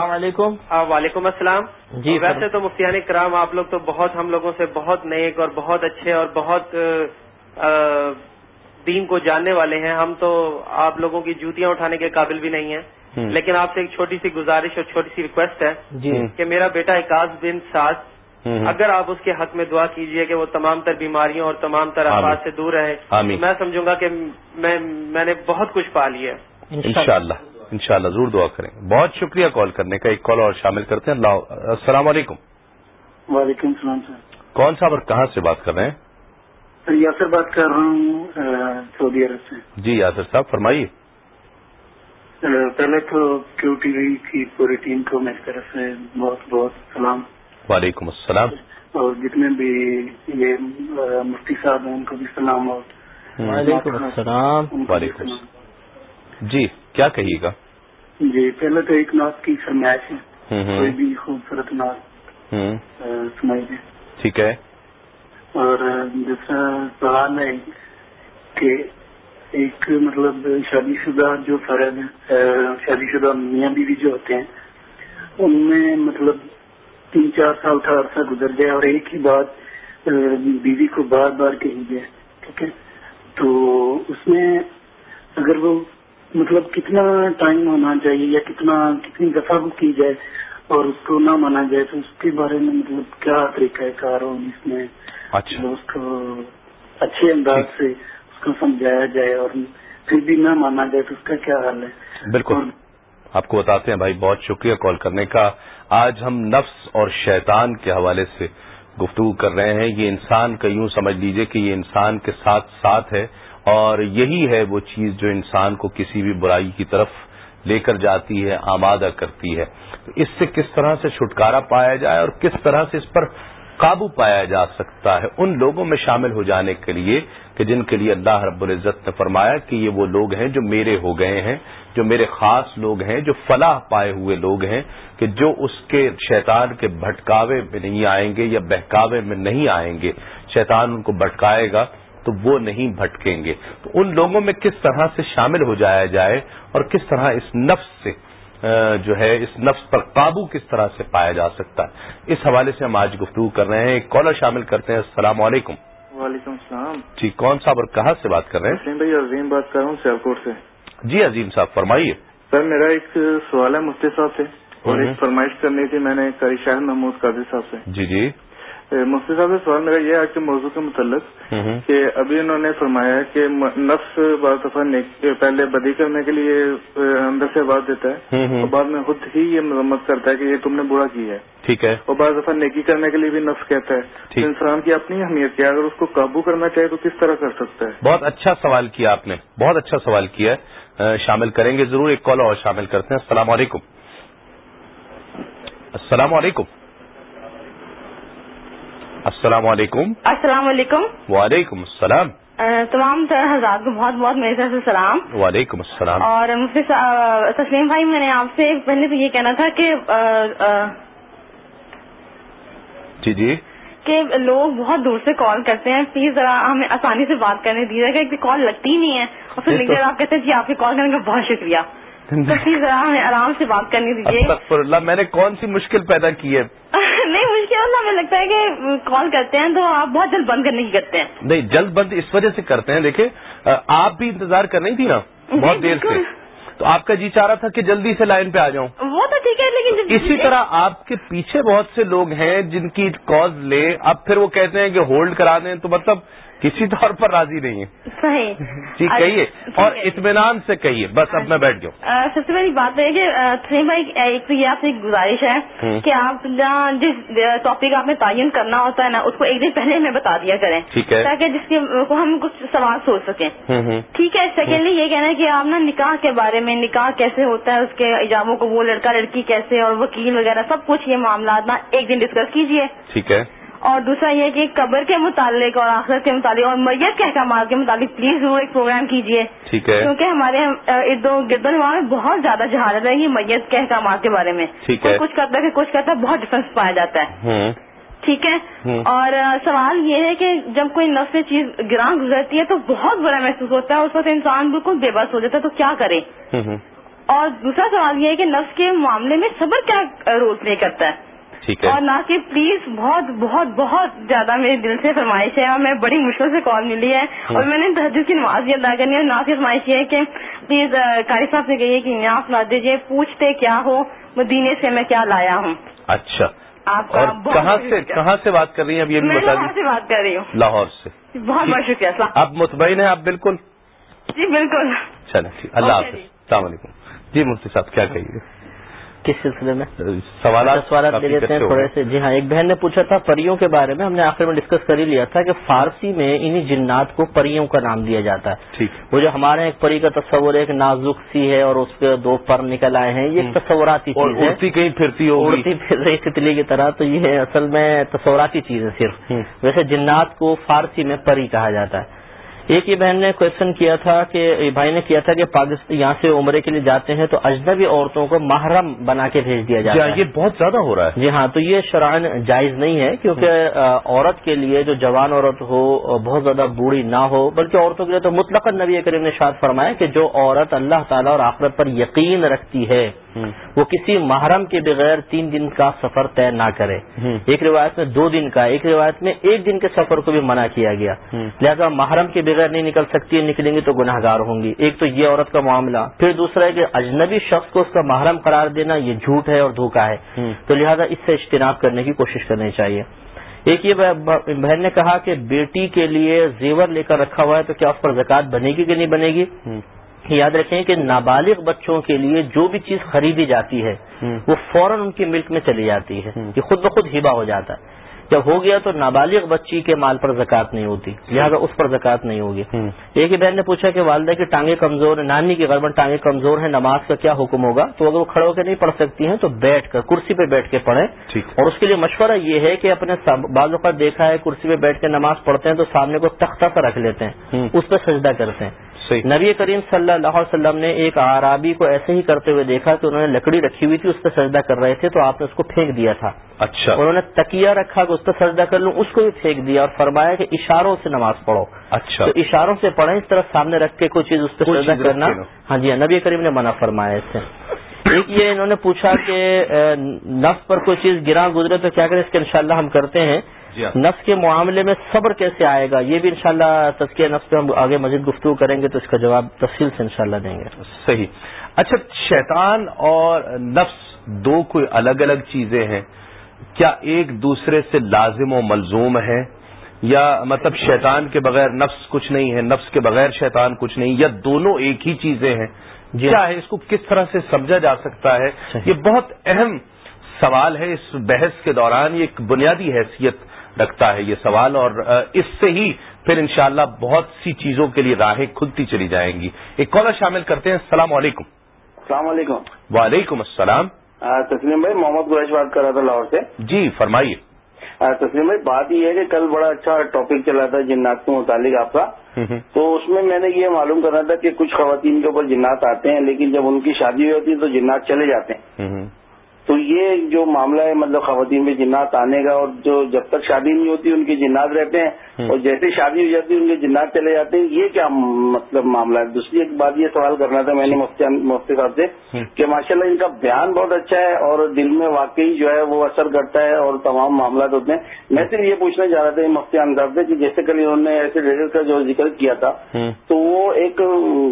السلام علیکم. وعلیکم السلام. جی ویسے تو مفتیان کرام آپ لوگ تو بہت ہم لوگوں سے بہت نیک اور بہت اچھے اور بہت دین کو جاننے والے ہیں۔ ہم تو آپ لوگوں کی جوتیاں اٹھانے کے قابل بھی نہیں ہیں۔ لیکن آپ سے ایک چھوٹی سی گزارش اور چھوٹی سی ریکویسٹ ہے جی۔ کہ میرا بیٹا اکاس بن ساز اگر آپ اس کے حق میں دعا کیجیے کہ وہ تمام تر بیماریوں اور تمام تر افراد سے دور رہے میں سمجھوں گا کہ میں میں نے بہت کچھ پا لیا۔ انشاءاللہ۔ انشاءاللہ ضرور دعا کریں۔ بہت شکریہ کال کرنے کا ایک کال اور شامل کرتے ہیں۔ اللہ السلام علیکم۔ وعلیکم السلام سر۔ کون صاحب اور کہاں سے بات کر رہے ہیں؟ سر یاسر بات کر رہا ہوں سعودی عرب سے۔ جی یاسر صاحب فرمائیے۔ پہلے تو کیو ٹی وی کی پوری ٹیم کو میری طرف سے بہت بہت سلام۔ وعلیکم السلام۔ اور جتنے بھی یہ مفتی صاحب ہیں ان کو بھی سلام اور وعلیکم السلام۔ وعلیکم سلام جی کیا کہیے گا؟ جی پہلے تو ایک نعت کی فرمائش ہے۔ کوئی بھی خوبصورت نعت سنائی دے۔ ٹھیک ہے۔ اور دوسرا سوال ہے کہ ایک مطلب شادی شدہ جو فرد شادی شدہ میاں بیوی جو ہوتے ہیں ان میں مطلب تین چار سال کا عرصہ گزر جائے اور ایک ہی بات بیوی کو بار بار کہی جائے ٹھیک ہے؟ تو اس میں اگر وہ مطلب کتنا ٹائم ہونا چاہیے یا کتنا کتنی دفعہ کی جائے اور اس کو نہ مانا جائے تو اس کے بارے میں مطلب کیا طریقہ کار ہو جس میں؟ اچھا۔ اس کو اچھے انداز سے اس کو سمجھایا جائے اور پھر بھی نہ مانا جائے تو اس کا کیا حال ہے؟ بالکل۔ آپ کو بتاتے ہیں بھائی بہت شکریہ کال کرنے کا۔ آج ہم نفس اور شیطان کے حوالے سے گفتگو کر رہے ہیں۔ یہ انسان کا یوں سمجھ لیجیے کہ یہ انسان کے ساتھ ساتھ ہے۔ اور یہی ہے وہ چیز جو انسان کو کسی بھی برائی کی طرف لے کر جاتی ہے، آمادہ کرتی ہے۔ تو اس سے کس طرح سے چھٹکارا پایا جائے اور کس طرح سے اس پر قابو پایا جا سکتا ہے، ان لوگوں میں شامل ہو جانے کے لیے کہ جن کے لیے اللہ رب العزت نے فرمایا کہ یہ وہ لوگ ہیں جو میرے ہو گئے ہیں، جو میرے خاص لوگ ہیں، جو فلاح پائے ہوئے لوگ ہیں کہ جو اس کے شیطان کے بھٹکاوے میں نہیں آئیں گے یا بہکاوے میں نہیں آئیں گے۔ شیطان ان کو بھٹکائے گا تو وہ نہیں بھٹکیں گے۔ تو ان لوگوں میں کس طرح سے شامل ہو جایا جائے اور کس طرح اس نفس سے جو ہے اس نفس پر قابو کس طرح سے پایا جا سکتا ہے۔ اس حوالے سے ہم آج گفتگو کر رہے ہیں۔ ایک کالر شامل کرتے ہیں۔ السلام علیکم۔ وعلیکم السلام۔ جی کون صاحب اور کہاں سے بات کر رہے ہیں؟ بھائی عظیم بات کر رہا ہوں سیالکوٹ سے۔ جی عظیم صاحب فرمائیے۔ سر میرا ایک سوال ہے مفتی صاحب سے اور ایک فرمائش کرنی تھی میں نے شاہد محمود قاضی صاحب سے۔ جی جی۔ مفتی صاحب سے سوال میرا یہ آج کے موضوع کے متعلق کہ ابھی انہوں نے فرمایا کہ نفس بعض دفعہ پہلے بدی کرنے کے لیے اندر سے آواز دیتا ہے اور بعد میں خود ہی یہ مذمت کرتا ہے کہ یہ تم نے برا کی ہے۔ ٹھیک ہے۔ اور بعض دفعہ نیکی کرنے کے لیے بھی نفس کہتا ہے۔ انسان کی اپنی اہمیت کیا اگر اس کو قابو کرنا چاہے تو کس طرح کر سکتا ہے؟ بہت اچھا سوال کیا آپ نے بہت اچھا سوال کیا ہے۔ شامل کریں گے ضرور ایک کال اور شامل کرتے ہیں۔ السلام علیکم۔ السلام علیکم۔ السلام علیکم. السلام علیکم. وعلیکم السلام. تمام حضرات کو بہت بہت میری طرف سے سلام. وعلیکم السلام. اور مفتی تسلیم بھائی میں نے آپ سے پہلے تو یہ کہنا تھا کہ جی جی. کہ لوگ بہت دور سے کال کرتے ہیں پلیز ذرا ہمیں آسانی سے بات کرنے دیجیے گا کال لگتی ہی نہیں ہے اور پھر آپ کہتے ہیں جی آپ کے کال کرنے کا بہت شکریہ۔ ذرا ہمیں آرام سے بات کرنے دیجیے اللہ میں نے کون سی مشکل پیدا کی ہے؟ نہیں مشکل اللہ ہمیں لگتا ہے کہ کال کرتے ہیں تو آپ بہت جلد بند کرنے کی کرتے ہیں۔ نہیں جلد بند اس وجہ سے کرتے ہیں دیکھیں آپ بھی انتظار کر رہی تھی نا بہت دیر سے۔ تو آپ کا جی چاہ رہا تھا کہ جلدی سے لائن پہ آ جاؤں۔ وہ تو ٹھیک ہے لیکن اسی طرح آپ کے پیچھے بہت سے لوگ ہیں جن کی کاز لے اب پھر وہ کہتے ہیں کہ ہولڈ کرا دیں تو مطلب کسی طور پر راضی نہیں ہے صحیح۔ جی کہیے۔ اور اطمینان سے کہیے۔ بس اب میں بیٹھ گیا سب سے پہلی بات ہے کہ تھریم بھائی ایک تو یہ آپ سے ایک گزارش ہے کہ آپ جس ٹاپک آپ نے تعین کرنا ہوتا ہے نا اس کو ایک دن پہلے ہمیں بتا دیا کریں۔ ٹھیک ہے۔ تاکہ جس کے کو ہم کچھ سوال سوچ سکیں۔ ٹھیک ہے سیکنڈلی یہ کہنا ہے کہ آپ نا نکاح کے بارے میں نکاح کیسے ہوتا ہے اس کے ایجابوں کو وہ لڑکا لڑکی کیسے اور وکیل وغیرہ سب کچھ یہ معاملات نا ایک دن ڈسکس کیجیے ٹھیک ہے۔ اور دوسرا یہ کہ قبر کے متعلق اور آخرت کے متعلق اور میت کے احکامات کے متعلق پلیز ضرور ایک پروگرام کیجیے ٹھیک ہے۔ کیونکہ ہمارے ارد گرد میں بہت زیادہ جہالت ہے یہ میت کے احکامات کے بارے میں۔ کچھ کرتا ہے کچھ کرتا ہے بہت ڈفرینس پایا جاتا ہے۔ ٹھیک ہے؟ اور سوال یہ ہے کہ جب کوئی نفس چیز گران گزرتی ہے تو بہت برا محسوس ہوتا ہے اس وقت انسان بالکل بے بس ہو جاتا ہے تو کیا کرے؟ اور دوسرا سوال یہ ہے کہ نفس کے معاملے میں صبر کیا رول پلے کرتا ہے؟ ٹھیک ہے۔ اور کہ پلیز بہت بہت بہت زیادہ میرے دل سے فرمائش ہے اور میں بڑی مشکل سے کال ملی ہے۔ اور میں نے تحجد کی نماز بھی ادا کرنی ہے کی فرمائش یہ ہے کہ پلیز قاری صاحب سے کہیے کہ ناف لا دیجیے پوچھتے کیا ہو مدینے سے میں کیا لایا ہوں۔ اچھا۔ آپ اور کہاں سے کہاں سے بات کر رہی ہیں؟ اب یہ بھی بتا سے بات کر رہی ہوں۔ لاہور سے۔ بہت بہت شکریہ آپ مطمئن ہیں؟ آپ بالکل؟ جی بالکل۔ چلیں اللہ حافظ۔ جی۔ السلام علیکم۔ جی مفتی صاحب کیا کہیے؟ کس سلسلے میں؟ سوالات سوالات لے لیتے ہیں ہو تھوڑے۔ سے۔ جی ہاں ایک بہن نے پوچھا تھا پریوں کے بارے میں ہم نے آخر میں ڈسکس کر ہی لیا تھا کہ فارسی میں انہی جنات کو پریوں کا نام دیا جاتا ہے۔ وہ جو ہمارے ایک پری کا تصور ایک نازک سی ہے اور اس کے دو پر نکل آئے ہیں یہ تصوراتی چیز ہے۔ اڑتی کہیں پھرتی ہوگی۔ اڑتی پھر رہی تتلی کی طرح تو یہ اصل میں تصوراتی چیز ہے صرف۔ ویسے جنات کو فارسی میں پری کہا جاتا ہے۔ ایک یہ بہن نے کوشچن کیا تھا کہ بھائی نے کیا تھا کہ پاکستان یہاں سے عمرے کے لیے جاتے ہیں تو اجنبی عورتوں کو محرم بنا کے بھیج دیا جی جاتا ہاں، ہے یہ بہت زیادہ ہو رہا ہے جی ہاں تو یہ شرائن جائز نہیں ہے کیونکہ عورت کے لیے جو جوان عورت ہو بہت زیادہ بوڑھی نہ ہو بلکہ عورتوں کے لیے تو مطلق نبی کریم نے شاد فرمایا کہ جو عورت اللہ تعالیٰ اور آخرت پر یقین رکھتی ہے۔ وہ کسی محرم کے بغیر تین دن کا سفر طے نہ کرے۔ ایک روایت میں دو دن کا ایک روایت میں ایک دن کے سفر کو بھی منع کیا گیا۔ لہذا محرم کے بغیر نہیں نکل سکتی نکلیں گی تو گناہ گار ہوں گی ایک تو یہ عورت کا معاملہ پھر دوسرا ہے کہ اجنبی شخص کو اس کا محرم قرار دینا یہ جھوٹ ہے اور دھوکا ہے۔ تو لہذا اس سے اجتناب کرنے کی کوشش کرنی چاہیے ایک یہ بہن نے کہا کہ بیٹی کے لیے زیور لے کر رکھا ہوا ہے تو کیا اس پر زکوٰۃ بنے گی کہ نہیں بنے گی۔ یاد رکھیں کہ نابالغ بچوں کے لیے جو بھی چیز خریدی جاتی ہے۔ وہ فوراً ان کی ملک میں چلی جاتی ہے۔ یہ خود بخود ہبا ہو جاتا ہے جب ہو گیا تو نابالغ بچی کے مال پر زکوٰۃ نہیں ہوتی لہذا اس پر زکوٰۃ نہیں ہوگی۔ ایک ہی بہن نے پوچھا کہ والدہ کی ٹانگیں کمزور ہیں نانی کی غربت ٹانگیں کمزور ہیں نماز کا کیا حکم ہوگا تو اگر وہ کھڑے ہو کے نہیں پڑھ سکتی ہیں تو بیٹھ کر کرسی پہ بیٹھ کے پڑھیں اور اس کے لیے مشورہ یہ ہے کہ اپنے بعض اوقات دیکھا ہے کرسی پہ بیٹھ کے نماز پڑھتے ہیں تو سامنے کو تختہ سا رکھ لیتے ہیں۔ اس پہ سجدہ کرتے ہیں صحیح۔ نبی کریم صلی اللہ علیہ وسلم نے ایک آرابی کو ایسے ہی کرتے ہوئے دیکھا کہ انہوں نے لکڑی رکھی ہوئی تھی اس پہ سجدہ کر رہے تھے تو آپ نے اس کو پھینک دیا تھا۔ اچھا۔ انہوں نے تکیا رکھا کہ اس پہ سجدہ کر لوں اس کو بھی پھینک دیا اور فرمایا کہ اشاروں سے نماز پڑھو۔ اچھا۔ تو اشاروں سے پڑھیں اس طرح سامنے رکھ کے کوئی چیز اس پہ سجدہ کرنا۔ ہاں جی ہاں نبی کریم نے منع فرمایا اس سے۔ ایک یہ انہوں نے پوچھا کہ نفس پر کوئی چیز گرا گزرے تو کیا کریں؟ اس کے انشاءاللہ ہم کرتے ہیں۔ نفس کے معاملے میں صبر کیسے آئے گا؟ یہ بھی انشاءاللہ تزکیہ نفس پہ ہم آگے مزید گفتگو کریں گے تو اس کا جواب تفصیل سے انشاءاللہ دیں گے۔ صحیح۔ اچھا شیطان اور نفس دو کوئی الگ الگ چیزیں ہیں۔ کیا ایک دوسرے سے لازم و ملزوم ہے یا مطلب شیطان کے بغیر نفس کچھ نہیں ہے نفس کے بغیر شیطان کچھ نہیں یا دونوں ایک ہی چیزیں ہیں؟ جی کیا ہے اس کو کس طرح سے سمجھا جا سکتا ہے۔ یہ بہت اہم سوال ہے اس بحث کے دوران یہ ایک بنیادی حیثیت رکھتا ہے یہ سوال اور اس سے ہی پھر انشاءاللہ بہت سی چیزوں کے لیے راہیں کھلتی چلی جائیں گی۔ ایک کالر شامل کرتے ہیں۔ السلام علیکم۔ السلام علیکم۔ وعلیکم السلام۔ تسلیم بھائی محمد قریش بات کر رہا تھا لاہور سے۔ جی فرمائیے۔ تسلیم بھائی بات یہ ہے کہ کل بڑا اچھا ٹاپک چلا تھا جنات کے متعلق آپ کا۔ تو اس میں میں نے یہ معلوم کرنا تھا کہ کچھ خواتین کے اوپر جنات آتے ہیں لیکن جب ان کی شادی ہوتی ہے تو جنات چلے جاتے ہیں۔ تو یہ جو معاملہ ہے مطلب خواتین میں جنات آنے کا اور جو جب تک شادی نہیں ہوتی ان کے جنات رہتے ہیں اور جیسے شادی ہو جاتی ہے ان کے جنات چلے جاتے ہیں۔ یہ کیا مطلب معاملہ ہے؟ دوسری ایک بات یہ سوال کرنا تھا میں نے مفتی صاحب سے کہ ماشاءاللہ ان کا بیان بہت اچھا ہے اور دل میں واقعی جو ہے وہ اثر کرتا ہے اور تمام معاملات ہوتے ہیں۔ میں صرف یہ پوچھنا چاہ رہا تھا مفتی صاحب سے کہ جیسے کل انہوں نے ایسے ڈیٹر کا جو ذکر کیا تھا تو وہ ایک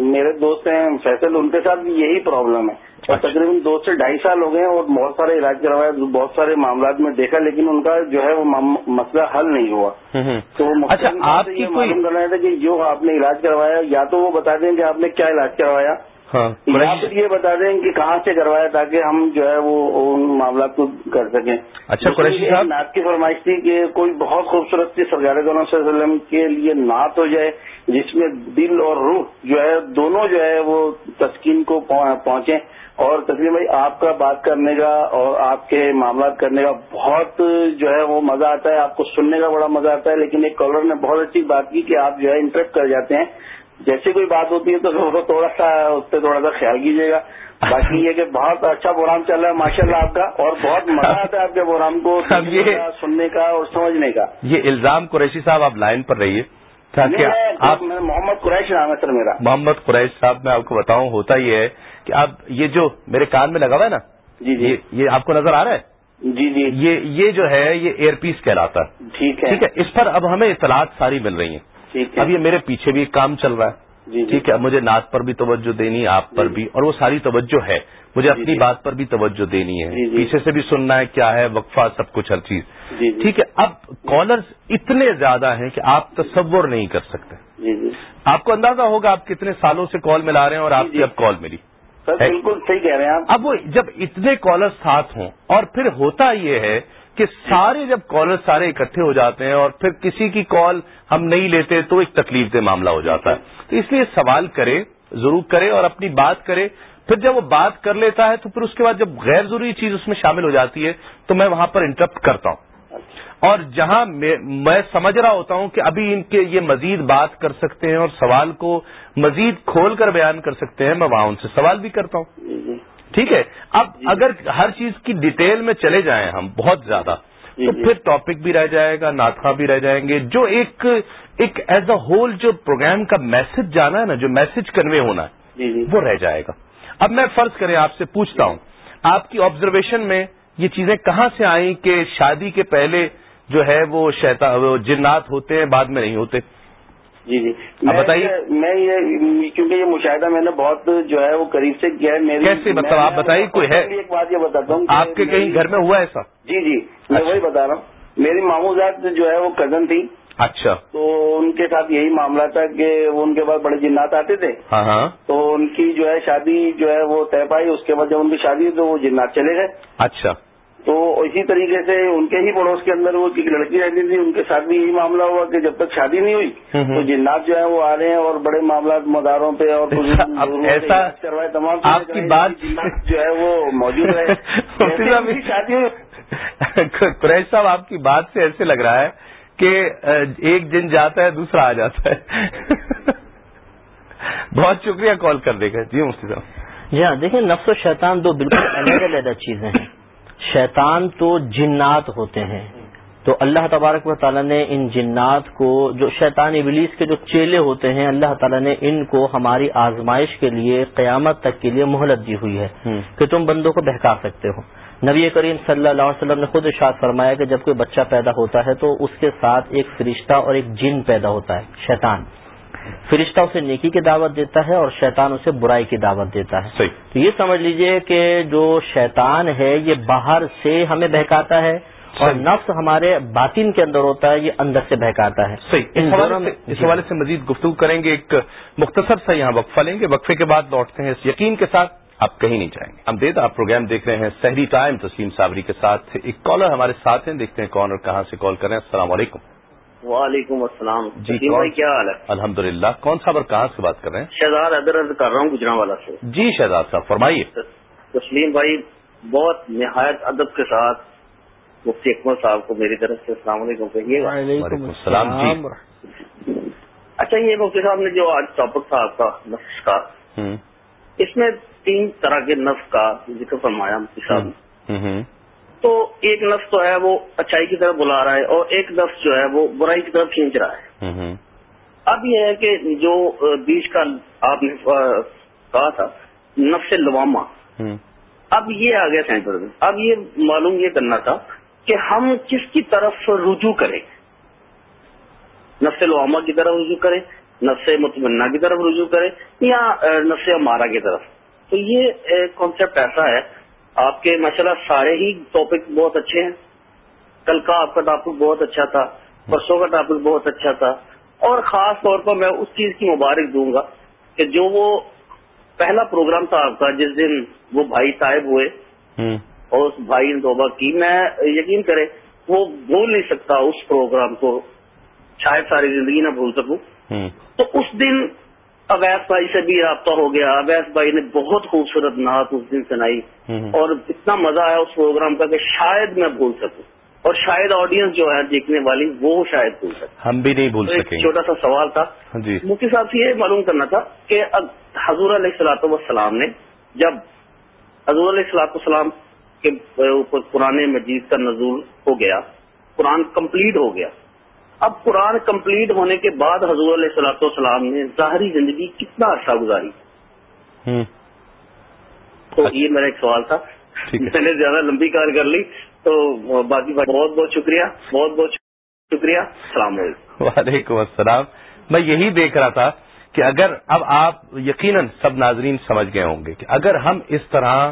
میرے دوست ہیں فیصل ان کے ساتھ بھی یہی پرابلم ہے۔ اور تقریباً دو سے ڈھائی سال ہو گئے ہیں اور بہت سارے علاج کروایا بہت سارے معاملات میں دیکھا لیکن ان کا جو ہے وہ مسئلہ حل نہیں ہوا۔ تو اچھا آپ یہ کوئی معلوم کرنا تھا کہ جو آپ نے علاج کروایا یا تو وہ بتا دیں کہ آپ نے کیا علاج کروایا۔ ہاں۔ پھر یہ بتا دیں کہ کہاں سے کروایا تاکہ ہم جو ہے وہ ان معاملات کو کر سکیں۔ اچھا، قریشی صاحب۔ نعت کی فرمائش تھی کہ کوئی بہت خوبصورت سی سرکار صلی اللہ علیہ وسلم کے لیے نعت ہو جائے جس میں دل اور روح جو ہے دونوں جو ہے وہ تسکین کو پہن- پہنچے اور تسلیم بھائی آپ کا بات کرنے کا اور آپ کے معاملات کرنے کا بہت جو ہے وہ مزہ آتا ہے۔ آپ کو سننے کا بڑا مزہ آتا ہے لیکن ایک کالر نے بہت اچھی بات کی کہ آپ جو ہے انٹرپٹ کر جاتے ہیں۔ جیسے کوئی بات ہوتی ہے تو وہ تھوڑا سا اس پہ تھوڑا سا خیال کیجیے گا۔ باقی یہ کہ بہت اچھا پروگرام چل رہا ہے ماشاء اللہ آپ کا اور بہت مزہ آتا ہے آپ کے پروگرام کو سننے کا اور سمجھنے کا۔ یہ الزام قریشی صاحب آپ لائن پر رہیے آپ محمد قریش نام ہے سر میرا۔ محمد قریش صاحب میں آپ کو بتاؤں ہوتا یہ ہے کہ اب یہ جو میرے کان میں لگا ہوا ہے نا جی جی۔ یہ آپ کو نظر آ رہا ہے؟ جی جی۔ یہ یہ جو ہے یہ ایئر پیس کہلاتا ہے۔ ٹھیک ہے۔ ٹھیک ہے اس پر اب ہمیں اطلاعات ساری مل رہی ہیں۔ اب یہ میرے پیچھے بھی کام چل رہا ہے۔ جی ٹھیک ہے مجھے نعت پر بھی توجہ دینی ہے آپ پر بھی اور وہ ساری توجہ ہے۔ مجھے اپنی بات پر بھی توجہ دینی ہے۔ پیچھے سے بھی سننا ہے کیا ہے وقفہ سب کچھ ہر چیز۔ ٹھیک ہے اب کالرز اتنے زیادہ ہیں کہ آپ تصور نہیں کر سکتے۔ آپ کو اندازہ ہوگا آپ کتنے سالوں سے کال ملا رہے ہیں اور آپ کی اب کال ملی۔ بالکل صحیح کہہ رہے ہیں اب وہ جب اتنے کالر ساتھ ہوں اور پھر ہوتا یہ ہے کہ سارے جب کالر سارے اکٹھے ہو جاتے ہیں اور پھر کسی کی کال ہم نہیں لیتے تو ایک تکلیف دہ معاملہ ہو جاتا ہے۔ تو اس لیے سوال کرے، ضرور کرے اور اپنی بات کرے۔ پھر جب وہ بات کر لیتا ہے تو پھر اس کے بعد جب غیر ضروری چیز اس میں شامل ہو جاتی ہے تو میں وہاں پر انٹرپٹ کرتا ہوں۔ اور جہاں میں سمجھ رہا ہوتا ہوں کہ ابھی ان کے یہ مزید بات کر سکتے ہیں اور سوال کو مزید کھول کر بیان کر سکتے ہیں، میں وہاں ان سے سوال بھی کرتا ہوں۔ جی، جی۔ ٹھیک ہے؟ اب اگر ہر چیز کی ڈیٹیل میں چلے جائیں ہم بہت زیادہ تو پھر ٹاپک بھی رہ جائے گا ناتخا بھی رہ جائیں گے۔ جو ایک ایک ایز اے ہول جو پروگرام کا میسج جانا ہے نا جو میسج کنوے ہونا ہے وہ رہ جائے گا۔ اب میں فرض کریں آپ سے پوچھتا ہوں آپ کی آبزرویشن میں یہ چیزیں کہاں سے آئیں کہ شادی کے پہلے جو ہے وہ شیتا وہ جنات ہوتے ہیں بعد میں نہیں ہوتے؟ جی جی۔ بتائیے۔ میں یہ کیونکہ یہ مشاہدہ میں نے بہت جو ہے وہ قریب سے کیا ہے کیسے؟ مطلب آپ بتائیے کوئی ہے؟ ایک بات یہ بتاتا ہوں آپ کے کہیں گھر میں ہوا ایسا؟ جی جی میں وہی بتا رہا ہوں۔ میری ماموں ذات جو ہے وہ کزن تھی اچھا۔ تو ان کے ساتھ یہی معاملہ تھا کہ وہ ان کے بعد بڑے جنات آتے تھے۔ ہاں ہاں۔ تو ان کی جو ہے شادی جو ہے وہ طے پائی اس کے بعد جب ان کی شادی تو وہ جنات چلے گئے۔ اچھا۔ تو اسی طریقے سے ان کے ہی پڑوس کے اندر وہ ایک لڑکی رہتی تھی ان کے ساتھ بھی یہی معاملہ ہوا کہ جب تک شادی نہیں ہوئی تو جنات جو ہے وہ آ رہے ہیں اور بڑے معاملات مداروں پہ اور ایسا کروائے تمام آپ کی بات جو ہے وہ موجود ہے شادی قریش صاحب آپ کی بات سے ایسے لگ رہا ہے کہ ایک دن جاتا ہے دوسرا آ جاتا ہے۔ بہت شکریہ کال کر دے گا۔ جی مفتی صاحب۔ جی ہاں دیکھیں نفس و شیطان دو بالکل الگ الگ چیزیں ہیں۔ شیطان تو جنات ہوتے ہیں۔ تو اللہ تبارک و تعالیٰ نے ان جنات کو جو شیطان ابلیس کے جو چیلے ہوتے ہیں اللہ تعالیٰ نے ان کو ہماری آزمائش کے لیے قیامت تک کے لیے مہلت دی ہوئی ہے کہ تم بندوں کو بہکا سکتے ہو۔ نبی کریم صلی اللہ علیہ وسلم نے خود اشاد فرمایا کہ جب کوئی بچہ پیدا ہوتا ہے تو اس کے ساتھ ایک فرشتہ اور ایک جن پیدا ہوتا ہے شیطان۔ فرشتہ اسے نیکی کی دعوت دیتا ہے اور شیطان اسے برائی کی دعوت دیتا ہے۔ تو یہ سمجھ لیجیے کہ جو شیطان ہے یہ باہر سے ہمیں بہکاتا ہے اور نفس ہمارے باطن کے اندر ہوتا ہے یہ اندر سے بہکاتا ہے۔ اس حوالے سے مزید گفتگو کریں گے۔ ایک مختصر سا یہاں وقفہ لیں گے۔ وقفے کے بعد لوٹتے ہیں اس یقین کے ساتھ۔ آپ کہیں نہیں جائیں گے۔ ہم دیتا آپ پروگرام دیکھ رہے ہیں سحری ٹائم تسلیم صابری کے ساتھ۔ ایک کالر ہمارے ساتھ ہیں دیکھتے ہیں کون اور کہاں سے کال کر رہے ہیں۔ السلام علیکم۔ وعلیکم السلام. جی بھائی کیا حال ہے؟ الحمد للہ کون صاحب اور کہاں سے بات کر رہے ہیں؟ شہزاد ادر کر رہا ہوں گجرا والا سے۔ جی شہزاد صاحب فرمائیے۔ تسلیم بھائی بہت نہایت ادب کے ساتھ مفتی اکمل صاحب کو میری طرف سے السلام علیکم کہیے۔ وعلیکم السلام جی۔ اچھا یہ مفتی صاحب نے جو آج ٹاپک تھا آپ کا نفس کا اس میں تین طرح کے نفس کا ذکر فرمایا مفتی صاحب نے۔ تو ایک نفس تو ہے وہ اچھائی کی طرف بلا رہا ہے اور ایک نفس جو ہے وہ برائی کی طرف کھینچ رہا ہے۔ اب یہ ہے کہ جو بیچ کا آپ نے کہا تھا نفس لواما اب یہ آ گیا سینٹر میں۔ اب یہ معلوم یہ کرنا تھا کہ ہم کس کی طرف رجوع کریں۔ نفس لواما کی طرف رجوع کریں نفس مطمئنہ کی طرف رجوع کریں یا نفس مارا کی طرف۔ تو یہ کانسیپٹ ایسا ہے آپ کے ماشاء سارے ہی ٹاپک بہت اچھے ہیں۔ کل کا آپ کا ٹاپک بہت اچھا تھا پرسوں کا ٹاپک بہت اچھا تھا۔ اور خاص طور پر میں اس چیز کی مبارک دوں گا کہ جو وہ پہلا پروگرام تھا آپ کا جس دن وہ بھائی طائب ہوئے اور اس بھائی نے توبہ کی میں یقین کرے وہ بھول نہیں سکتا اس پروگرام کو شاید ساری زندگی نہ بھول سکوں۔ تو اس دن اویس بھائی سے بھی رابطہ ہو گیا۔ اویس بھائی نے بہت خوبصورت نعت اس دن سنائی۔ اور اتنا مزہ آیا اس پروگرام کا کہ شاید میں بھول سکوں۔ اور شاید آڈینس جو ہے دیکھنے والی وہ شاید بھول سکے ہم بھی نہیں بھول سکیں۔ چھوٹا سا سوال تھا۔ جی۔ مفتی صاحب سے یہ معلوم کرنا تھا کہ حضور علیہ السلاط والسلام نے جب حضور علیہ السلاط والسلام کے اوپر قرآن مجید کا نزول ہو گیا قرآن کمپلیٹ ہو گیا اب قرآن کمپلیٹ ہونے کے بعد حضور علیہ صلاح والسلام نے ظاہری زندگی کتنا عرصہ گزاری؟ تو یہ میرا ایک سوال تھا۔ میں نے زیادہ لمبی کار کر لی تو باقی بہت بہت شکریہ۔ بہت بہت شکریہ۔ السلام علیکم۔ وعلیکم السلام۔ میں یہی دیکھ رہا تھا کہ اگر اب آپ یقیناً سب ناظرین سمجھ گئے ہوں گے کہ اگر ہم اس طرح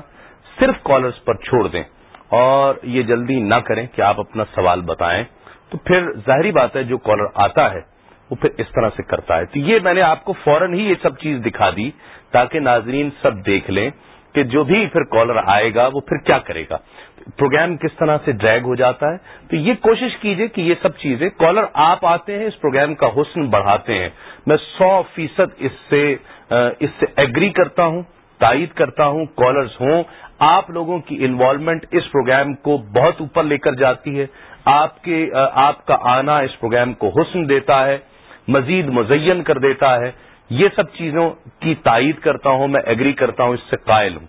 صرف کالرز پر چھوڑ دیں اور یہ جلدی نہ کریں کہ آپ اپنا سوال بتائیں تو پھر ظاہری بات ہے جو کالر آتا ہے، وہ پھر اس طرح سے کرتا ہے۔ تو یہ میں نے آپ کو فوراً ہی یہ سب چیز دکھا دی تاکہ ناظرین سب دیکھ لیں کہ جو بھی پھر کالر آئے گا، وہ پھر کیا کرے گا۔ پروگرام کس طرح سے ڈریگ ہو جاتا ہے؟ تو یہ کوشش کیجیے کہ یہ سب چیزیں، کالر آپ آتے ہیں، اس پروگرام کا حسن بڑھاتے ہیں۔ میں سو فیصد اس سے اس سے ایگری کرتا ہوں، تائید کرتا ہوں، کالرز ہوں۔ آپ لوگوں کی انوالومنٹ اس پروگرام کو بہت اوپر لے کر جاتی ہے۔ آپ کے آپ کا آنا اس پروگرام کو حسن دیتا ہے، مزید مزین کر دیتا ہے۔ یہ سب چیزوں کی تائید کرتا ہوں، میں ایگری کرتا ہوں، اس سے قائل ہوں۔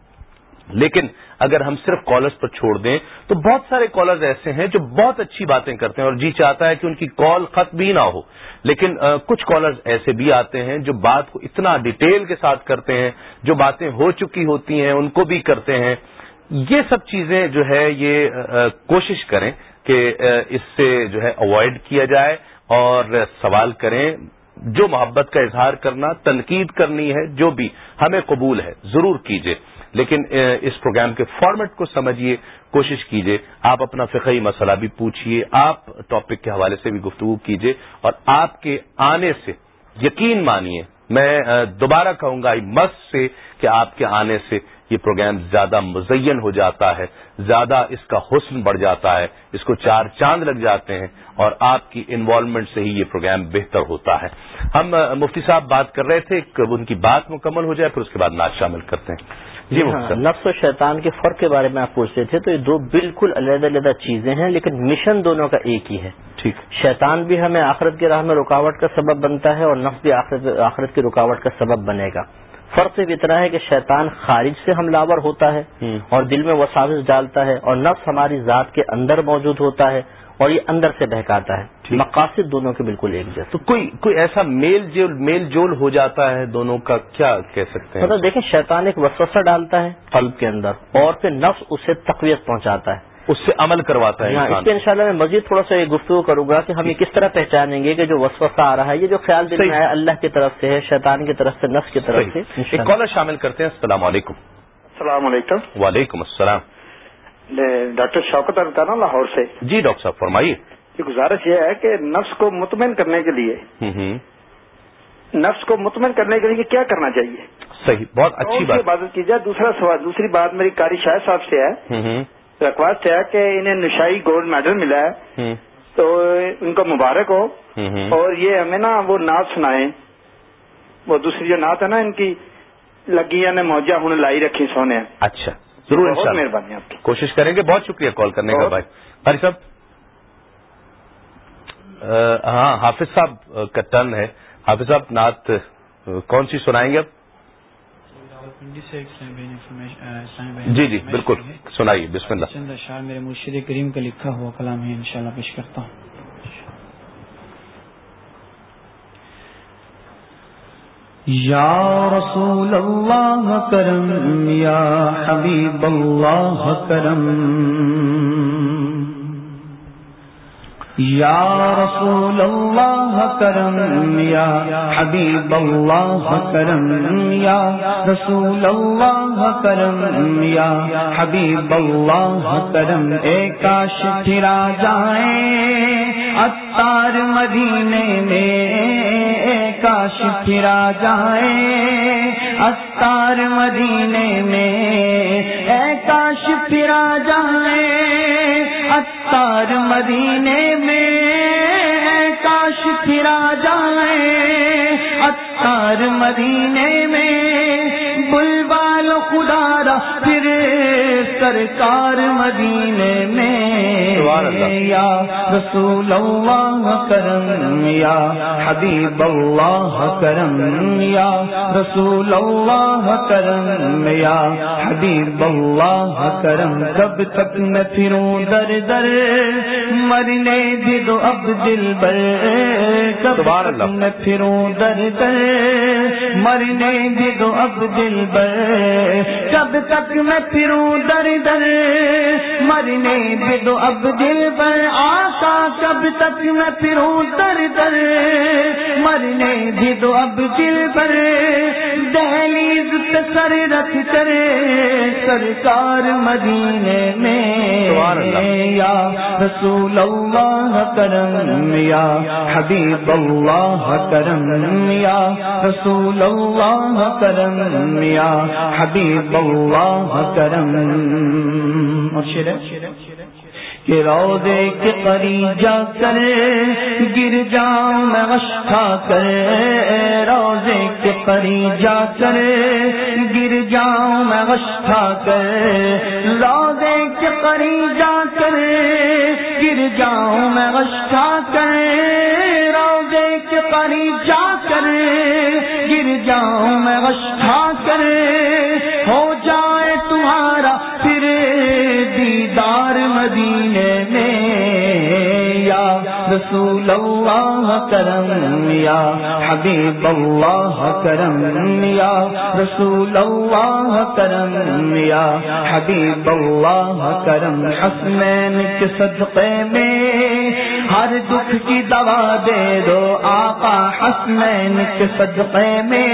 لیکن اگر ہم صرف کالرز پر چھوڑ دیں، تو بہت سارے کالرز ایسے ہیں جو بہت اچھی باتیں کرتے ہیں اور جی چاہتا ہے کہ ان کی کال ختم بھی نہ ہو۔ لیکن کچھ کالرز ایسے بھی آتے ہیں جو بات کو اتنا ڈیٹیل کے ساتھ کرتے ہیں، جو باتیں ہو چکی ہوتی ہیں، ان کو بھی کرتے ہیں۔ یہ سب چیزیں جو ہے، یہ کوشش کریں۔ کہ اس سے جو ہے اوائڈ کیا جائے اور سوال کریں، جو محبت کا اظہار کرنا، تنقید کرنی ہے، جو بھی ہمیں قبول ہے، ضرور کیجیے لیکن اس پروگرام کے فارمیٹ کو سمجھیے کوشش کیجیے آپ اپنا فقہی مسئلہ بھی پوچھیے آپ ٹاپک کے حوالے سے بھی گفتگو کیجیے اور آپ کے آنے سے یقین مانیے۔ میں دوبارہ کہوں گا مس سے کہ آپ کے آنے سے یہ پروگرام زیادہ مزین ہو جاتا ہے زیادہ اس کا حسن بڑھ جاتا ہے اس کو چار چاند لگ جاتے ہیں اور آپ کی انوالومنٹ سے ہی یہ پروگرام بہتر ہوتا ہے۔ ہم مفتی صاحب بات کر رہے تھے کہ ان کی بات مکمل ہو جائے پھر اس کے بعد ناچ شامل کرتے ہیں۔ جی ہاں نفس و شیطان کے فرق کے بارے میں آپ پوچھتے تھے تو یہ دو بالکل علیحدہ علیحدہ چیزیں ہیں لیکن مشن دونوں کا ایک ہی ہے۔ ٹھیک۔ شیطان بھی ہمیں آخرت کی راہ میں رکاوٹ کا سبب بنتا ہے اور نفس بھی آخرت کی رکاوٹ کا سبب بنے گا۔ فرق صرف اتنا ہے کہ شیطان خارج سے حملہ ہوتا ہے اور دل میں وساوس ڈالتا ہے اور نفس ہماری ذات کے اندر موجود ہوتا ہے اور یہ اندر سے بہکاتا ہے۔ مقاصد دونوں کے بالکل ایک جیسے۔ تو کوئی کوئی ایسا میل جول میل جول ہو جاتا ہے دونوں کا کیا کہہ سکتے ہیں؟ مطلب دیکھیں شیطان ایک وسوسہ ڈالتا ہے قلب کے اندر اور پھر نفس اسے تقویت پہنچاتا ہے۔ اس سے عمل کرواتا ہے ہاں، اس کے انشاءاللہ میں مزید تھوڑا سا یہ گفتگو کروں گا کہ ہم یہ کس طرح پہچانیں گے کہ جو وسوسہ آ رہا ہے یہ جو خیال دل میں ہے اللہ کی طرف سے ہے شیطان کی طرف سے نفس کی طرف سے۔ ایک کالر شامل کرتے ہیں السلام علیکم۔ السلام علیکم۔ وعلیکم السلام۔ ڈاکٹر شوکت نا لاہور سے۔ جی ڈاکٹر صاحب فرمائیے۔ گزارش یہ ہے کہ نفس کو مطمئن کرنے کے لیے نفس کو مطمئن کرنے کے لیے کیا کرنا چاہیے؟ صحیح بہت اچھی بات۔ عبادت کی جائے؟ دوسرا سوال دوسری بات میری کاری شاہ صاحب سے ہے۔ رکواست ہے کہ انہیں نشائی گولڈ میڈل ملا ہے۔ تو ان کو مبارک ہو۔ اور یہ ہمیں نا وہ نعت سنائے وہ دوسری جو نعت ہے نا ان کی لگیاں نے موجہ ہوں لائی رکھی سونے۔ اچھا ضرور بہت مہربانی آپ کی۔ کوشش کریں گے بہت شکریہ کال کرنے کا بھائی۔ ہری صاحب ہاں حافظ صاحب کا ٹرن ہے۔ حافظ صاحب نعت کون سی سنائیں گے اب جی جی بالکل سنائیے بسم اللہ۔ چند اشعار میرے مرشد کریم کا لکھا ہوا کلام ہے انشاءاللہ پیش کرتا ہوں۔ یا رسول اللہ کرم یا حبیب اللہ کرم یا رسول اللہ کرم یا حبیب اللہ کرم یا رسول اللہ کرم یا حبیب اللہ کرم، اے کاش پھرا جائیں اتار مدینے میں کاش پھرا جائیں اتار مدینے میں، اے کاش پھرا جائیں اتار مدینے میں کاش پھرا جائیں اتار مدینے میں بلبا خدا را پھر سرکار مدینے میں یا رسول اللہ کرم یا حبیب اللہ کرم یا رسول اللہ کرم یا حبیب اللہ کرم۔ کب تک میں پھروں در در مرنے بھی دو اب دل بر کب تک میں پھروں در در مرنے بھی دو اب دل بر کب تک میں پھروں در در مرنے بھی دو اب دل بر آقا کب تک میں پھروں در در مرنے بھی دو اب دل بر۔ دہلیز پہ سر رکھ کرے سرکار مدینے میں یا رسول اللہ کرم یا حبیب اللہ کرم یا رسول اللہ کرم یا حبیب حبیب اللہ کرم. کہ روزے کے قریب جا کر گر جاؤں میں اشا کر روزے کے قریب جا کر گر جاؤں میں اشا کر روزے کے قریب جا کر گر جاؤں میں اشا کر روزے کے قریب جا کر گر جاؤں میں اشا کر رسول اللہ کرم یا حبیب اللہ کرم یا رسول اللہ کرم یا حبیب اللہ کرم، حسنین کے صدقے میں ہر دکھ کی دوا دے دو آقا، حسنین کے صدقے میں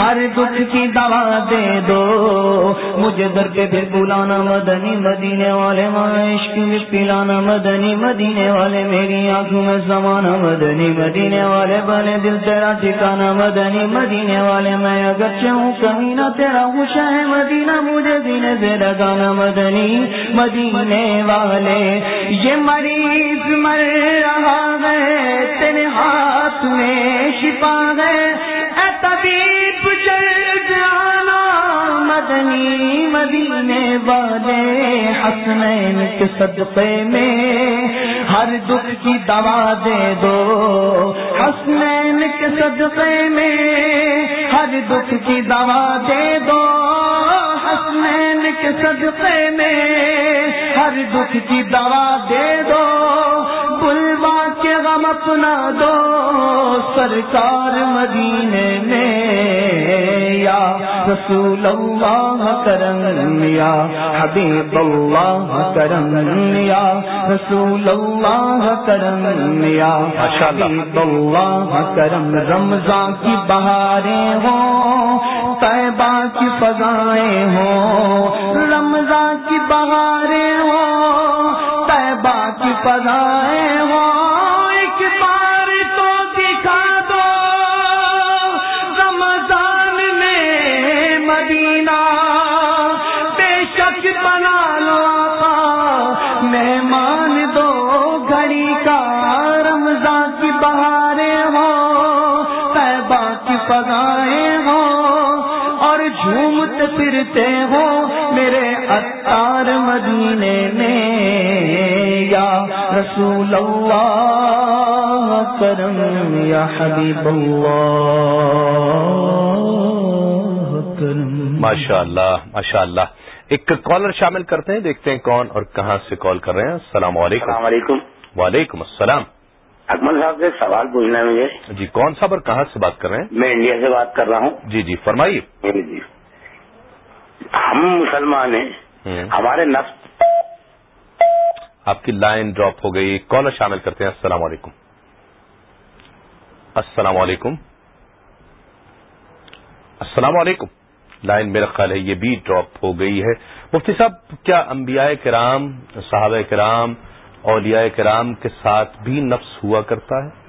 ہر دکھ کی دوا دے دو۔ مجھے در کے پھر بلانا مدنی مدینے والے عشق میں پلانا مدنی مدینے والے۔ میری آنکھوں میں زمانہ مدنی مدینے والے۔ بنے دل تیرا ٹھکانا مدنی مدینے والے۔ میں اگر چاہوں کہیں نہ تیرا خوشا ہے۔ مدینہ مجھے دینے سے لگانا مدنی مدینے والے۔ یہ مریض مر رہا ہے، تیرے ہاتھ میں شفا ہے۔ مدنی مدینے والے حسنین کے صدقے میں ہر دکھ کی دوا دے دو۔ حسنین کے صدقے میں ہر دکھ کی دوا دے دو۔ حسنین کے صدقے میں ہر دکھ کی دوا دے دو۔ اپنا دو سرکار مدینے میں یا رسول اللہ کرم یا حبیب اللہ کرم یا رسول اللہ کرم یا حبیب اللہ کرم۔ رمضان کی بہاریں ہوں طیبہ کی فضائیں ہوں۔ رمضان کی بہاریں ہوں طیبہ کی فضائیں ہوں۔ پھرتے ہو میرے اتار مدینے میں یا رسول اللہ کرم یا حبیب اللہ کرم۔ ماشاء اللہ ماشاء اللہ ایک کالر شامل کرتے ہیں دیکھتے ہیں کون اور کہاں سے کال کر رہے ہیں۔ السلام علیکم۔ السلام علیکم۔ وعلیکم السلام۔ اکمل صاحب سے سوال پوچھنا ہے مجھے۔ جی کون صاحب اور کہاں سے بات کر رہے ہیں؟ میں انڈیا سے بات کر رہا ہوں۔ جی جی فرمائیے۔ جی جی۔ ہم مسلمان ہیں۔ ہمارے نفس۔ آپ کی لائن ڈراپ ہو گئی کالر شامل کرتے ہیں۔ السلام علیکم۔ السلام علیکم۔ السلام علیکم۔ لائن میرا خیال ہے یہ بھی ڈراپ ہو گئی ہے۔ مفتی صاحب کیا انبیاء کرام صحابہ کرام اولیاء کرام کے ساتھ بھی نفس ہوا کرتا ہے؟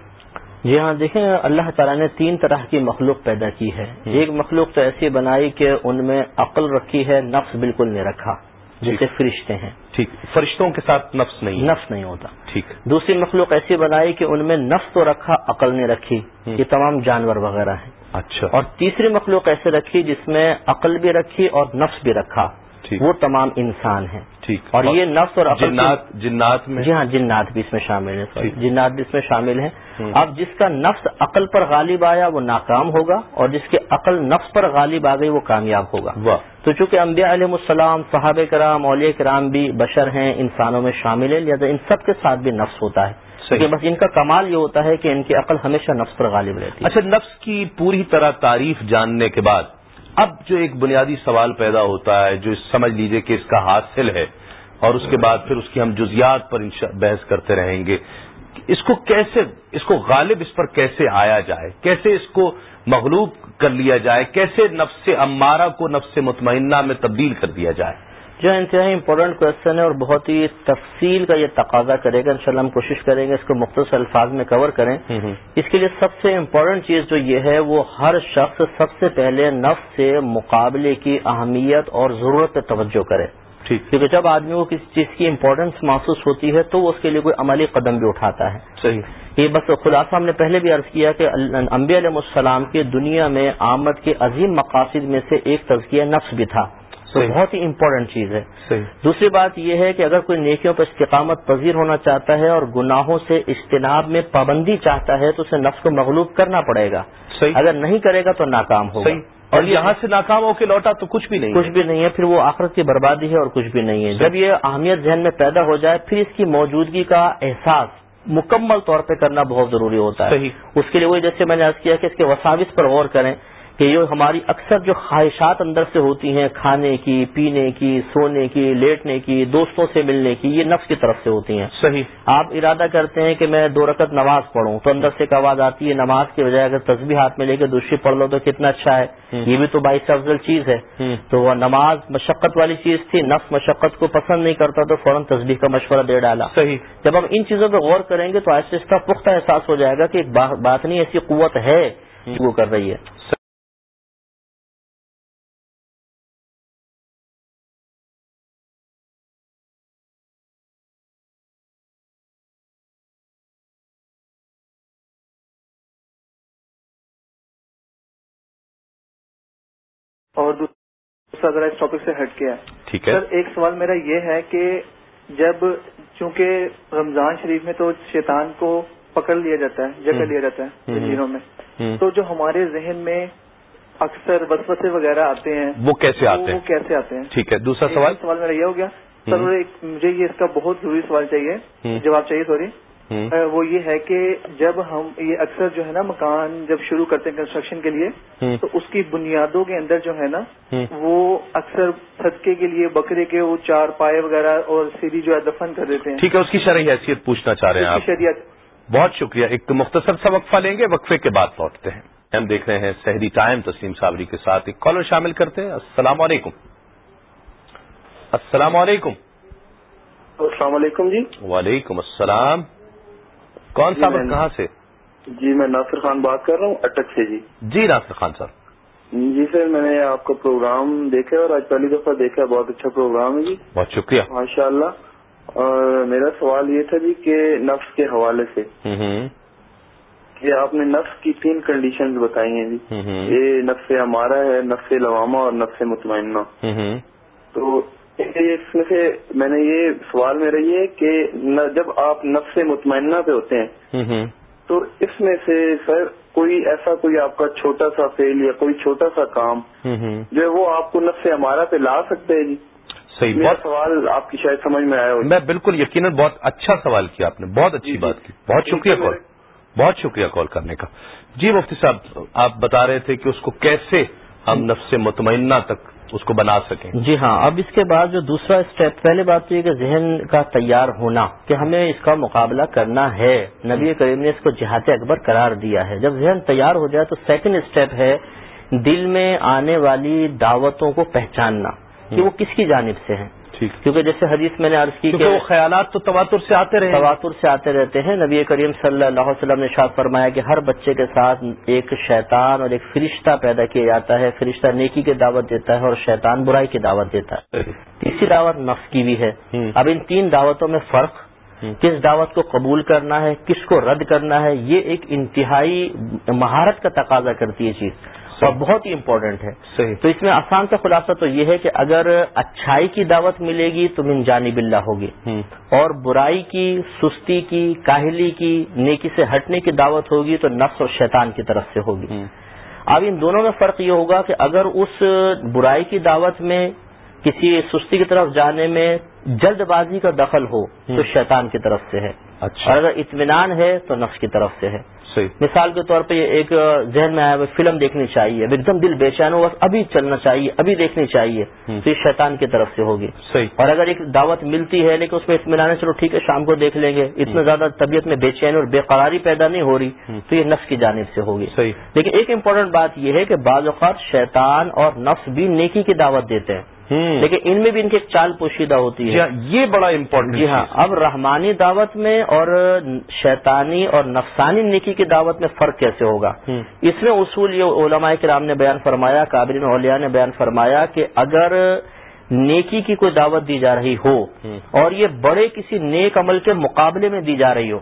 جی ہاں دیکھیں اللہ تعالیٰ نے تین طرح کی مخلوق پیدا کی ہے۔ ایک مخلوق تو ایسی بنائی کہ ان میں عقل رکھی ہے نفس بالکل نہیں رکھا۔ جیسے فرشتے ہیں۔ ٹھیک۔ فرشتوں کے ساتھ نفس نہیں نفس نہیں ہوتا۔ ٹھیک۔ دوسری مخلوق ایسی بنائی کہ ان میں نفس تو رکھا عقل نہیں رکھی۔ یہ تمام جانور وغیرہ ہیں۔ اچھا۔ اور تیسری مخلوق ایسے رکھی جس میں عقل بھی رکھی اور نفس بھی رکھا۔ وہ تمام انسان ہیں۔ ٹھیک۔ اور یہ نفس اور جنات جنات میں؟ جی ہاں جنات بھی اس میں شامل ہیں۔ جنات بھی اس میں شامل ہیں۔ اب جس کا نفس عقل پر غالب آیا وہ ناکام ہوگا اور جس کے عقل نفس پر غالب آ گئی وہ کامیاب ہوگا۔ تو چونکہ انبیاء علیہ السلام صحاب کرام اولیاء کرام بھی بشر ہیں انسانوں میں شامل ہیں لہٰذا ان سب کے ساتھ بھی نفس ہوتا ہے۔ بس ان کا کمال یہ ہوتا ہے کہ ان کی عقل ہمیشہ نفس پر غالب رہتی ہے۔ اچھا نفس کی پوری طرح تعریف جاننے کے بعد اب جو ایک بنیادی سوال پیدا ہوتا ہے، جو سمجھ لیجیے کہ اس کا حاصل ہے، اور اس کے بعد پھر اس کی ہم جزیات پر بحث کرتے رہیں گے۔ اس کو کیسے اس کو غالب اس پر کیسے آیا جائے؟ کیسے اس کو مغلوب کر لیا جائے؟ کیسے نفس امارہ کو نفس مطمئنہ میں تبدیل کر دیا جائے؟ جو انتہائی امپورٹنٹ کوشچن ہے اور بہت ہی تفصیل کا یہ تقاضا کرے گا انشاءاللہ ہم کوشش کریں گے اس کو مختصر الفاظ میں کور کریں۔ اس کے لیے سب سے امپورٹنٹ چیز جو یہ ہے وہ ہر شخص سب سے پہلے نفس سے مقابلے کی اہمیت اور ضرورت پہ توجہ کرے۔ کیونکہ جب آدمی کو کسی چیز کی امپورٹنس محسوس ہوتی ہے تو وہ اس کے لیے کوئی عملی قدم بھی اٹھاتا ہے۔ صحیح۔ یہ بس خلاصہ ہم نے پہلے بھی عرض کیا کہ انبیاء علیہ السلام کی دنیا میں آمد کے عظیم مقاصد میں سے ایک تزکیہ نفس بھی تھا۔ تو بہت ہی امپورٹنٹ چیز ہے۔ دوسری بات یہ ہے کہ اگر کوئی نیکیوں پر استقامت پذیر ہونا چاہتا ہے اور گناہوں سے اجتناب میں پابندی چاہتا ہے تو اسے نفس کو مغلوب کرنا پڑے گا۔ اگر نہیں کرے گا تو ناکام ہوگا۔ اور یہاں سے ناکام ہو کے لوٹا تو کچھ بھی نہیں کچھ بھی نہیں ہے پھر وہ آخرت کی بربادی ہے اور کچھ بھی نہیں ہے۔ جب یہ اہمیت ذہن میں پیدا ہو جائے پھر اس کی موجودگی کا احساس مکمل طور پہ کرنا بہت ضروری ہوتا ہے۔ اس کے لیے وہی جیسے میں نے عرض کیا کہ اس کے وساوس پر غور کریں۔ کہ یہ ہماری اکثر جو خواہشات اندر سے ہوتی ہیں کھانے کی پینے کی سونے کی لیٹنے کی دوستوں سے ملنے کی یہ نفس کی طرف سے ہوتی ہیں۔ صحیح۔ آپ ارادہ کرتے ہیں کہ میں دو رکعت نماز پڑھوں تو اندر سے ایک آواز آتی ہے نماز کی بجائے اگر تصبیح ہاتھ میں لے کے دوسری پڑھ لو تو کتنا اچھا ہے۔ یہ بھی تو باعث افضل چیز ہے۔ تو وہ نماز مشقت والی چیز تھی نفس مشقت کو پسند نہیں کرتا تو فوراً تصبیح کا مشورہ دے ڈالا۔ صحیح۔ جب ہم ان چیزوں پہ غور کریں گے تو آہستہ آہستہ پختہ احساس ہو جائے گا کہ ایک بات نہیں ایسی قوت ہے وہ کر رہی ہے۔ اور دوسرا ذرا اس ٹاپک سے ہٹ کیا ٹھیک ہے۔ سر ایک سوال میرا یہ ہے کہ جب چونکہ رمضان شریف میں تو شیطان کو پکڑ لیا جاتا ہے جگہ لیا جاتا ہے جنوں میں۔ تو جو ہمارے ذہن میں اکثر بسپسے وغیرہ آتے ہیں وہ کیسے آتے ہیں؟ وہ کیسے آتے ہیں؟ ٹھیک ہے دوسرا سوال۔ سوال میرا یہ ہو گیا۔ سر مجھے یہ اس کا بہت ضروری سوال چاہیے جواب چاہیے سوری۔ وہ یہ ہے کہ جب ہم یہ اکثر جو ہے نا مکان جب شروع کرتے ہیں کنسٹرکشن کے لیے تو اس کی بنیادوں کے اندر جو ہے نا وہ اکثر صدقے کے لیے بکرے کے وہ چار پائے وغیرہ اور سیری جو ہے دفن کر دیتے ہیں۔ ٹھیک ہے اس کی شرعی حیثیت پوچھنا چاہ رہے ہیں آپ۔ شریعت۔ بہت شکریہ۔ ایک مختصر سا وقفہ لیں گے وقفے کے بعد لوٹتے ہیں۔ ہم دیکھ رہے ہیں سہری ٹائم تسلیم صابری کے ساتھ ایک کالر شامل کرتے ہیں۔ السلام علیکم۔ السلام علیکم۔ السلام علیکم جی۔ وعلیکم السلام۔ کون صاحب کہاں سے؟ جی میں ناصر خان بات کر رہا ہوں اٹک سے جی۔ جی ناصر خان صاحب۔ جی سر میں نے آپ کا پروگرام دیکھا اور آج پہلی دفعہ دیکھا بہت اچھا پروگرام ہے جی۔ بہت شکریہ۔ ماشاء اللہ اور میرا سوال یہ تھا جی کہ نفس کے حوالے سے۔ کہ آپ نے نفس کی تین کنڈیشنز بتائی ہیں جی۔ یہ نفس ہمارا ہے نفس لوامہ اور نفس مطمئنہ۔ تو اس میں سے میں نے یہ سوال میرا یہ کہ جب آپ نفس مطمئنہ پہ ہوتے ہیں تو اس میں سے سر کوئی ایسا کوئی آپ کا چھوٹا سا فیل یا کوئی چھوٹا سا کام جو ہے وہ آپ کو نفس ہمارا پہ لا سکتے ہیں جی؟ صحیح بہت سوال آپ کی شاید سمجھ میں آیا ہو میں بالکل یقیناً بہت اچھا سوال کیا آپ نے بہت اچھی بات کی۔ بہت شکریہ کال بہت شکریہ کال کرنے کا۔ جی مفتی صاحب آپ بتا رہے تھے کہ اس کو کیسے ہم نفس مطمئنہ تک اس کو بنا سکیں۔ جی ہاں اب اس کے بعد جو دوسرا اسٹیپ پہلے بات تو یہ کہ ذہن کا تیار ہونا کہ ہمیں اس کا مقابلہ کرنا ہے۔ نبی کریم نے اس کو جہاد اکبر قرار دیا ہے۔ جب ذہن تیار ہو جائے تو سیکنڈ اسٹیپ ہے دل میں آنے والی دعوتوں کو پہچاننا کہ وہ کس کی جانب سے ہیں۔ کیونکہ جیسے حدیث میں نے عرض کی کہ وہ خیالات تو تواتر سے آتے رہے تواتر سے آتے رہتے ہیں۔ نبی کریم صلی اللہ علیہ وسلم نے شاد فرمایا کہ ہر بچے کے ساتھ ایک شیطان اور ایک فرشتہ پیدا کیا جاتا ہے۔ فرشتہ نیکی کی دعوت دیتا ہے اور شیطان برائی کی دعوت دیتا ہے۔ تیسری دعوت نفس کی بھی ہے۔ اب ان تین دعوتوں میں فرق کس دعوت کو قبول کرنا ہے کس کو رد کرنا ہے یہ ایک انتہائی مہارت کا تقاضا کرتی ہے چیز۔ بہت ہی امپورٹنٹ ہے۔ صحیح۔ تو اس میں آسان کا خلاصہ تو یہ ہے کہ اگر اچھائی کی دعوت ملے گی تو من جانب اللہ ہوگی۔ اور برائی کی سستی کی کاہلی کی نیکی سے ہٹنے کی دعوت ہوگی تو نفس اور شیطان کی طرف سے ہوگی۔ اب ان دونوں میں فرق یہ ہوگا کہ اگر اس برائی کی دعوت میں کسی سستی کی طرف جانے میں جلد بازی کا دخل ہو تو شیطان کی طرف سے ہے۔ اچھا۔ اور اگر اطمینان ہے تو نفس کی طرف سے ہے۔ صحیح۔ مثال کے طور پہ یہ ایک ذہن میں آیا ہوا فلم دیکھنی چاہیے اب ایک دم دل بے چین ہو بس ابھی چلنا چاہیے ابھی دیکھنی چاہیے تو یہ شیطان کی طرف سے ہوگی۔ صحیح۔ اور اگر ایک دعوت ملتی ہے لیکن اس میں اطمینان ہے چلو ٹھیک ہے شام کو دیکھ لیں گے اتنا زیادہ طبیعت میں بے چین اور بے قراری پیدا نہیں ہو رہی تو یہ نفس کی جانب سے ہوگی۔ صحیح۔ لیکن ایک امپورٹنٹ بات یہ ہے کہ بعض اوقات شیطان اور نفس بھی نیکی کی دعوت دیتے ہیں۔ لیکن ان میں بھی ان کی ایک چال پوشیدہ ہوتی ہے۔ یہ بڑا امپورٹنٹ جی ہاں اب رحمانی دعوت میں اور شیطانی اور نفسانی نیکی کی دعوت میں فرق کیسے ہوگا؟ اس میں اصول یہ علماء کرام نے بیان فرمایا قابرین اولیاء نے بیان فرمایا کہ اگر نیکی کی کوئی دعوت دی جا رہی ہو اور یہ بڑے کسی نیک عمل کے مقابلے میں دی جا رہی ہو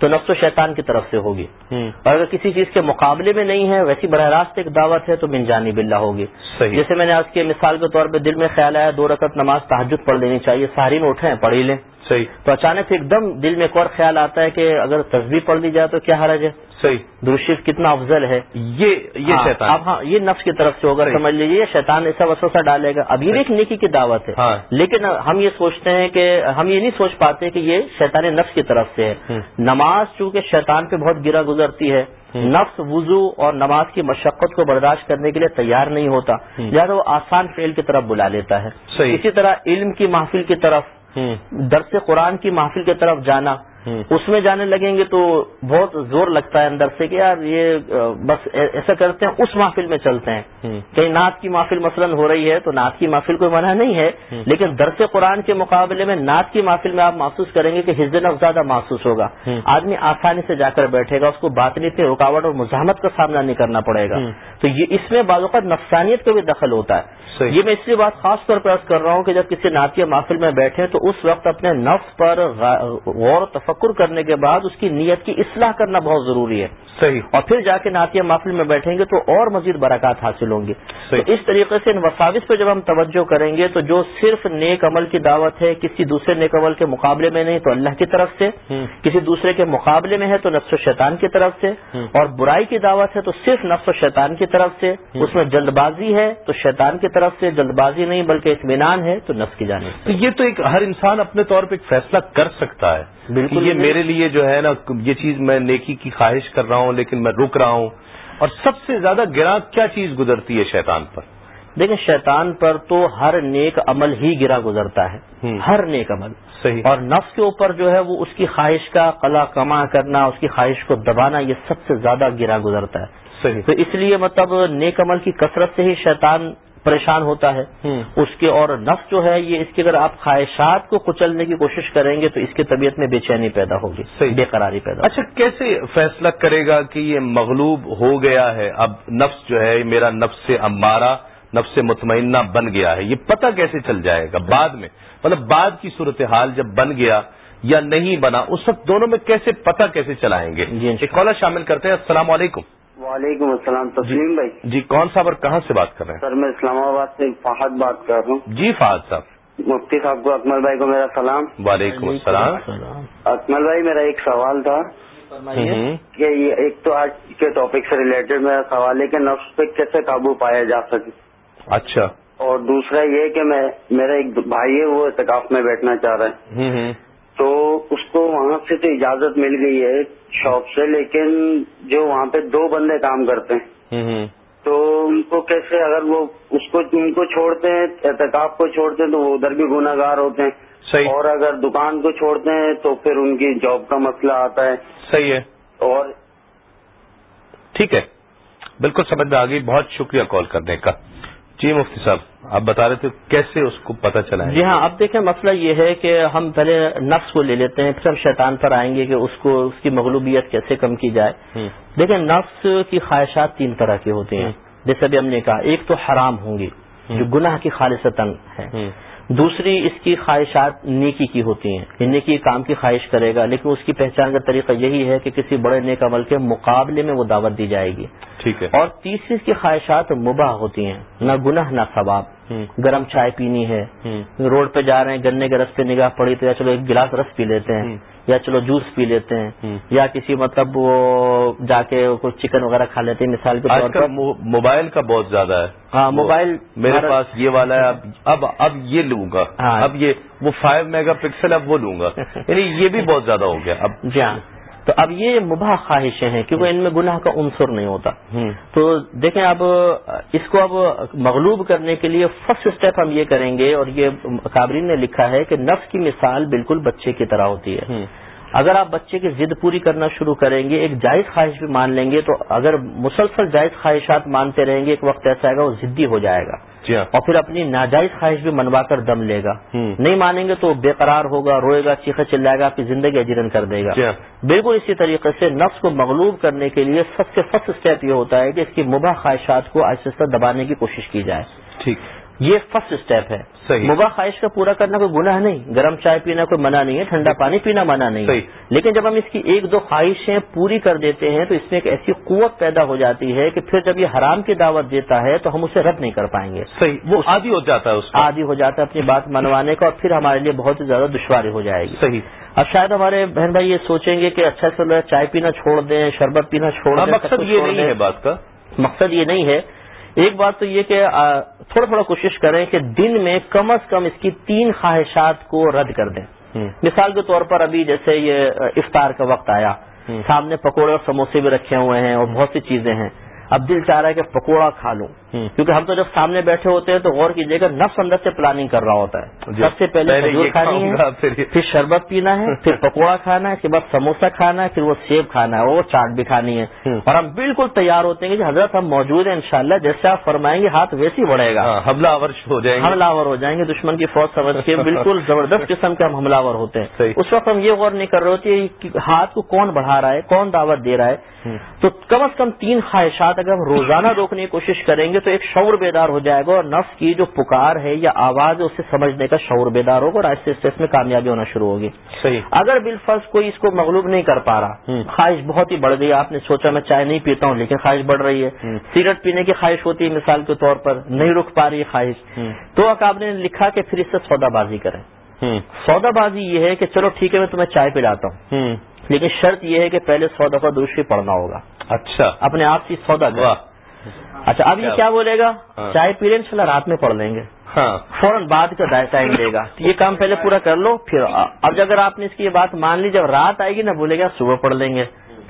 تو نفس و شیطان کی طرف سے ہوگی۔ اور اگر کسی چیز کے مقابلے میں نہیں ہے ویسی براہ راست ایک دعوت ہے تو من جانی بلّہ ہوگی۔ جیسے میں نے آج کے مثال کے طور پہ دل میں خیال آیا دو رکعت نماز تحجد پڑھ لینی چاہیے ساری میں اٹھیں پڑھ ہی لیں۔ صحیح. تو اچانک سے ایک دم دل میں ایک اور خیال آتا ہے کہ اگر تصویر پڑھ لی جائے تو کیا حرج ہے؟ صحیح. درشف کتنا افضل ہے۔ یہ یہ ہاں، شیطان. ہاں یہ نفس کی طرف سے ہوگا سمجھ لیجیے شیطان ایسا وسوسہ ڈالے گا۔ اب یہ ایک نیکی کی دعوت ہے۔ ہاں۔ لیکن ہم یہ سوچتے ہیں کہ ہم یہ نہیں سوچ پاتے کہ یہ شیطان نفس کی طرف سے ہے۔ نماز چونکہ شیطان پہ بہت گرا گزرتی ہے نفس وضو اور نماز کی مشقت کو برداشت کرنے کے لیے تیار نہیں ہوتا۔ لہٰذا وہ آسان فیل کی طرف بلا لیتا ہے۔ اسی طرح علم کی محفل کی طرف درس قرآن کی محفل کی طرف جانا۔ اس میں جانے لگیں گے تو بہت زور لگتا ہے اندر سے کہ یار یہ بس ایسا کرتے ہیں اس محفل میں چلتے ہیں۔ کہیں نعت کی محفل مثلا ہو رہی ہے تو نعت کی محفل کوئی منع نہیں ہے لیکن درس قرآن کے مقابلے میں نعت کی محفل میں آپ محسوس کریں گے کہ حزن اب زیادہ محسوس ہوگا۔ آدمی آسانی سے جا کر بیٹھے گا اس کو بات نہیں رکاوٹ اور مزاحمت کا سامنا نہیں کرنا پڑے گا۔ تو یہ اس میں بعض اوقات نفسانیت کا بھی دخل ہوتا ہے۔ یہ میں اس لیے بات خاص طور پر کر رہا ہوں کہ جب کسی نعتیہ محفل میں بیٹھے تو اس وقت اپنے نفس پر غور تفکر کرنے کے بعد اس کی نیت کی اصلاح کرنا بہت ضروری ہے۔ صحیح۔ اور پھر جا کے نعتیہ محفل میں بیٹھیں گے تو اور مزید برکات حاصل ہوں گی۔ تو اس طریقے سے ان وساوس پہ جب ہم توجہ کریں گے تو جو صرف نیک عمل کی دعوت ہے کسی دوسرے نیک عمل کے مقابلے میں نہیں تو اللہ کی طرف سے۔ کسی دوسرے کے مقابلے میں ہے تو نفس و شیطان کی طرف سے۔ اور برائی کی دعوت ہے تو صرف نفس و شیطان کی طرف سے۔ اس میں جلد بازی ہے تو شیطان کی طرف سے جلد بازی نہیں بلکہ اطمینان ہے تو نفس کی جانب یہ تو ایک ہر انسان اپنے طور پہ ایک فیصلہ کر سکتا ہے بالکل۔ یہ میرے لیے جو ہے نا یہ چیز میں نیکی کی خواہش کر رہا ہوں لیکن میں رک رہا ہوں۔ اور سب سے زیادہ گرا کیا چیز گزرتی ہے شیطان پر؟ دیکھیں شیطان پر تو ہر نیک عمل ہی گرا گزرتا ہے۔ ہر نیک عمل۔ صحیح۔ اور نفس کے اوپر جو ہے وہ اس کی خواہش کا قلا کما کرنا اس کی خواہش کو دبانا یہ سب سے زیادہ گرا گزرتا ہے۔ صحیح۔ تو اس لیے مطلب نیک عمل کی کثرت سے ہی شیطان پریشان ہوتا ہے۔ اس کے اور نفس جو ہے یہ اس کی اگر آپ خواہشات کو کچلنے کی کوشش کریں گے تو اس کی طبیعت میں بے چینی پیدا ہوگی بے قراری پیدا اچھا کیسے فیصلہ کرے گا کہ یہ مغلوب ہو گیا ہے؟ اب نفس جو ہے میرا نفس سے امارا نفس مطمئنہ بن گیا ہے۔ یہ پتہ کیسے چل جائے گا؟ بعد میں۔ مطلب بعد کی صورتحال جب بن گیا یا نہیں بنا اس وقت دونوں میں کیسے پتہ کیسے چلائیں گے؟ ایک کالر شامل کرتے ہیں۔ السلام علیکم۔ وعلیکم السلام تسلیم بھائی۔ جی کون صاحب اور کہاں سے بات کر رہے ہیں؟ سر میں اسلام آباد سے فہد بات کر رہا ہوں۔ جی فہد صاحب۔ مفتی صاحب کو اکمل بھائی کو میرا سلام۔ وعلیکم السلام۔ اکمل بھائی میرا ایک سوال تھا کہ ایک تو آج کے ٹاپک سے ریلیٹڈ میرا سوال ہے کہ نفس پہ کیسے قابو پایا جا سکے۔ اچھا۔ اور دوسرا یہ کہ میں میرا ایک بھائی ہے وہ اعتکاف میں بیٹھنا چاہ رہا ہے۔ تو اس کو وہاں سے تو اجازت مل گئی ہے شاپ سے لیکن جو وہاں پہ دو بندے کام کرتے ہیں۔ تو ان کو کیسے اگر وہ اس کو ان کو چھوڑتے ہیں احتکاب کو چھوڑتے ہیں تو وہ ادھر بھی گناگار ہوتے ہیں۔ صحیح۔ اور اگر دکان کو چھوڑتے ہیں تو پھر ان کی جاب کا مسئلہ آتا ہے۔ صحیح ہے۔ اور ٹھیک ہے۔ بالکل سمجھ میں آ گئی بہت شکریہ کال کرنے کا۔ جی مفتی صاحب آپ بتا رہے تھے کیسے اس کو پتہ چلا جی ہاں اب دیکھیں مسئلہ یہ ہے کہ ہم پہلے نفس کو لے لیتے ہیں پھر ہم شیطان پر آئیں گے کہ اس کو اس کی مغلوبیت کیسے کم کی جائے۔ دیکھیں نفس کی خواہشات تین طرح کی ہوتی ہیں۔ جیسے ابھی ہم نے کہا ایک تو حرام ہوں گی جو گناہ کی خالص ہے۔ دوسری اس کی خواہشات نیکی کی ہوتی ہیں۔ یہ نیکی کام کی خواہش کرے گا لیکن اس کی پہچان کا طریقہ یہی ہے کہ کسی بڑے نیک عمل کے مقابلے میں وہ دعوت دی جائے گی۔ ٹھیک ہے۔ اور تیسری اس کی خواہشات مباح ہوتی ہیں نہ گناہ نہ ثواب۔ گرم چائے پینی ہے روڈ پہ جا رہے ہیں گنے کے رس پہ نگاہ پڑی تو یا چلو ایک گلاس رس پی لیتے ہیں۔ یا چلو جوس پی لیتے ہیں یا کسی مطلب وہ جا کے کچھ چکن وغیرہ کھا لیتے ہیں مثال کے طور پر۔ موبائل کا بہت زیادہ ہے۔ ہاں موبائل میرے پاس یہ والا ہے اب اب یہ لوں گا۔ ہاں۔ اب یہ وہ فائیو میگا پکسل اب وہ لوں گا۔ یعنی یہ بھی بہت زیادہ ہو گیا۔ اب جی ہاں۔ تو اب یہ مباح خواہشیں ہیں کیونکہ ان میں گناہ کا عنصر نہیں ہوتا۔ تو دیکھیں اب اس کو اب مغلوب کرنے کے لیے فرسٹ اسٹیپ ہم یہ کریں گے اور یہ قابرین نے لکھا ہے کہ نفس کی مثال بالکل بچے کی طرح ہوتی ہے۔ اگر آپ بچے کی ضد پوری کرنا شروع کریں گے ایک جائز خواہش بھی مان لیں گے تو اگر مسلسل جائز خواہشات مانتے رہیں گے ایک وقت ایسا آئے گا وہ ضدی ہو جائے گا۔ جی ہاں۔ اور پھر اپنی ناجائز خواہش بھی منوا کر دم لے گا۔ نہیں مانیں گے تو بے قرار ہوگا روئے گا چیخے چلائے گا آپ کی زندگی اجرن کر دے گا۔ جی ہاں۔ بالکل اسی طریقے سے نفس کو مغلوب کرنے کے لیے سب سے فرسٹ اسٹیپ یہ ہوتا ہے کہ اس کی مباح خواہشات کو آہستہ آہستہ دبانے کی کوشش کی جائے۔ ٹھیک۔ یہ فرسٹ اسٹیپ ہے۔ صحیح. مباح خواہش کا پورا کرنا کوئی گناہ نہیں گرم چائے پینا کوئی منع نہیں ہے ٹھنڈا پانی پینا منع نہیں ہے۔ لیکن جب ہم اس کی ایک دو خواہشیں پوری کر دیتے ہیں تو اس میں ایک ایسی قوت پیدا ہو جاتی ہے کہ پھر جب یہ حرام کی دعوت دیتا ہے تو ہم اسے رد نہیں کر پائیں گے۔ صحیح. وہ عادی ہو جاتا ہے اس عادی ہو جاتا ہے اپنی بات منوانے کا اور پھر ہمارے لیے بہت ہی زیادہ دشواری ہو جائے گی۔ صحیح. اب شاید ہمارے بہن بھائی یہ سوچیں گے کہ اچھا چل چائے پینا چھوڑ دیں شربت پینا چھوڑ ہاں، دیں مقصد یہ نہیں ہے بات کا۔ مقصد یہ نہیں ہے ایک بات تو یہ کہ تھوڑا تھوڑا کوشش کریں کہ دن میں کم از کم اس کی تین خواہشات کو رد کر دیں۔ مثال کے طور پر ابھی جیسے یہ افطار کا وقت آیا۔ سامنے پکوڑے اور سموسے بھی رکھے ہوئے ہیں اور بہت سی چیزیں ہیں۔ اب دل چاہ رہا ہے کہ پکوڑا کھا لوں۔ کیونکہ ہم تو جب سامنے بیٹھے ہوتے ہیں تو غور کیجیے گا نفس اندر سے پلاننگ کر رہا ہوتا ہے۔ جی۔ سب سے پہلے کھجور کھانی ہے پھر شربت پینا ہے پھر پکوڑا کھانا ہے اس کے بعد سموسا کھانا ہے پھر وہ سیب کھانا ہے وہ چاٹ بھی کھانی ہے۔ اور ہم بالکل تیار ہوتے ہیں کہ حضرت ہم موجود ہیں انشاءاللہ جیسے آپ فرمائیں گے ہاتھ ویسے ہی بڑھے گا۔ ہاں، حملہ آور ہو جائیں گے۔ حملہ آور ہو جائیں گے دشمن کی فوج سمجھ کے بالکل زبردست قسم کے ہم حملہ آور ہوتے ہیں۔ اس وقت ہم یہ غور نہیں کر رہے ہوتے کہ ہاتھ کو کون بڑھا رہا ہے کون دعوت دے رہا ہے۔ تو کم از کم تین خواہشات اگر ہم روزانہ روکنے کی کوشش کریں گے تو ایک شعور بیدار ہو جائے گا اور نفس کی جو پکار ہے یا آواز ہے اسے سمجھنے کا شعور بیدار ہوگا اور آہستہ آہستہ اس میں کامیابی ہونا شروع ہوگی۔ صحیح۔ اگر بالفرض کوئی اس کو مغلوب نہیں کر پا رہا خواہش بہت ہی بڑھ گئی۔ آپ نے سوچا میں چائے نہیں پیتا ہوں لیکن خواہش بڑھ رہی ہے۔ سگریٹ پینے کی خواہش ہوتی ہے مثال کے طور پر نہیں رک پا رہی خواہش۔ تو آپ نے لکھا کہ پھر اس سے سودا بازی کریں۔ سودا بازی یہ ہے کہ چلو ٹھیک ہے میں تمہیں چائے پلاتا ہوں۔ لیکن شرط یہ ہے کہ پہلے سو دفعہ دوسری پڑھنا ہوگا۔ اچھا۔ اپنے آپ سے سودا اچھا اب یہ کیا بولے گا؟ ہاں۔ چائے پی لیں ان رات میں پڑھ لیں گے۔ ہاں۔ فوراً بعد کا ٹائم دے گا۔ یہ کام پہلے پورا کر لو پھر اب اگر آپ نے اس کی یہ بات مان لی جب رات آئے گی نا بولے گا صبح پڑھ لیں گے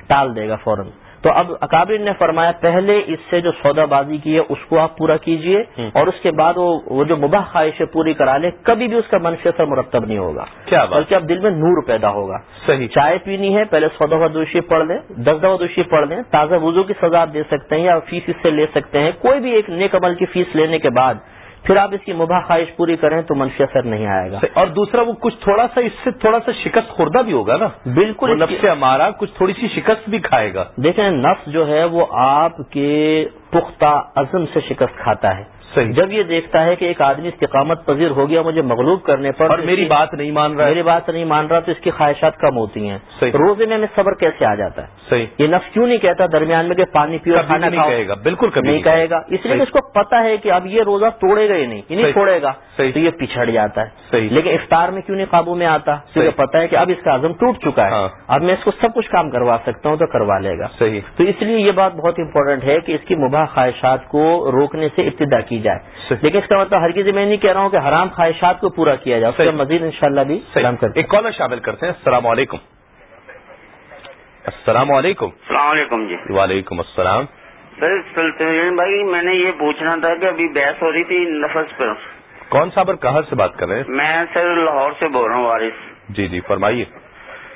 ٹال دے گا فوراً۔ تو اب اکابر نے فرمایا پہلے اس سے جو سودا بازی کی ہے اس کو آپ پورا کیجیے اور اس کے بعد وہ جو مباح خواہشیں پوری کرا لیں کبھی بھی اس کا منشی اثر مرتب نہیں ہوگا۔ کیا بلکہ اب دل میں نور پیدا ہوگا۔ صحیح۔ چائے پینی ہے پہلے سو دفعہ دوشی پڑھ لیں دس دفعہ دوشی پڑھ لیں تازہ وضو کی سزا دے سکتے ہیں یا فیس اس سے لے سکتے ہیں۔ کوئی بھی ایک نیک عمل کی فیس لینے کے بعد پھر آپ اس کی مباح خواہش پوری کریں تو منفی اثر نہیں آئے گا۔ اور دوسرا وہ کچھ تھوڑا سا اس سے تھوڑا سا شکست خوردہ بھی ہوگا نا۔ بالکل نفس سے ہمارا کچھ تھوڑی سی شکست بھی کھائے گا۔ دیکھیں نفس جو ہے وہ آپ کے پختہ عزم سے شکست کھاتا ہے۔ صحیح. جب یہ دیکھتا ہے کہ ایک آدمی استقامت پذیر ہو گیا مجھے مغلوب کرنے پر اور میری بات نہیں مان رہا میری بات نہیں مان رہا تو اس کی خواہشات کم ہوتی ہیں. صحیح. روزے میں ہمیں صبر کیسے آ جاتا ہے؟ صحیح. یہ نفس کیوں نہیں کہتا درمیان میں کہ پانی پیو کھانا نہیں کہے گا. بالکل نہیں کہے گا. اس لیے اس کو پتا ہے کہ اب یہ روزہ توڑے گا ہی نہیں؟ یہ نہیں چھوڑے گا. تو یہ پچھڑ جاتا ہے. لیکن افطار میں کیوں نہیں قابو میں آتا؟ کیونکہ پتا ہے کہ اب اس کا عزم ٹوٹ چکا ہے. اب میں اس کو سب کچھ کام کروا سکتا ہوں تو کروا لے گا. صحیح. تو اس لیے یہ بات بہت امپورٹنٹ ہے کہ اس کی مباح خواہشات کو روکنے سے ابتدا کی جائے۔ لیکن اس کا مطلب ہر کسی میں نہیں کہہ رہا ہوں کہ حرام خواہشات کو پورا کیا جائے اس کا مزید ان شاء اللہ بھی سلام کرتے ایک کالر شامل کرتے ہیں۔ السلام علیکم۔ السلام علیکم۔ السلام علیکم جی۔ وعلیکم السلام۔ سر سلطین بھائی میں نے یہ پوچھنا تھا کہ ابھی بحث ہو رہی تھی نفس پر۔ کون سا پر کہاں سے بات کر رہے ہیں؟ میں سر لاہور سے بول رہا ہوں وارث۔ جی جی فرمائیے۔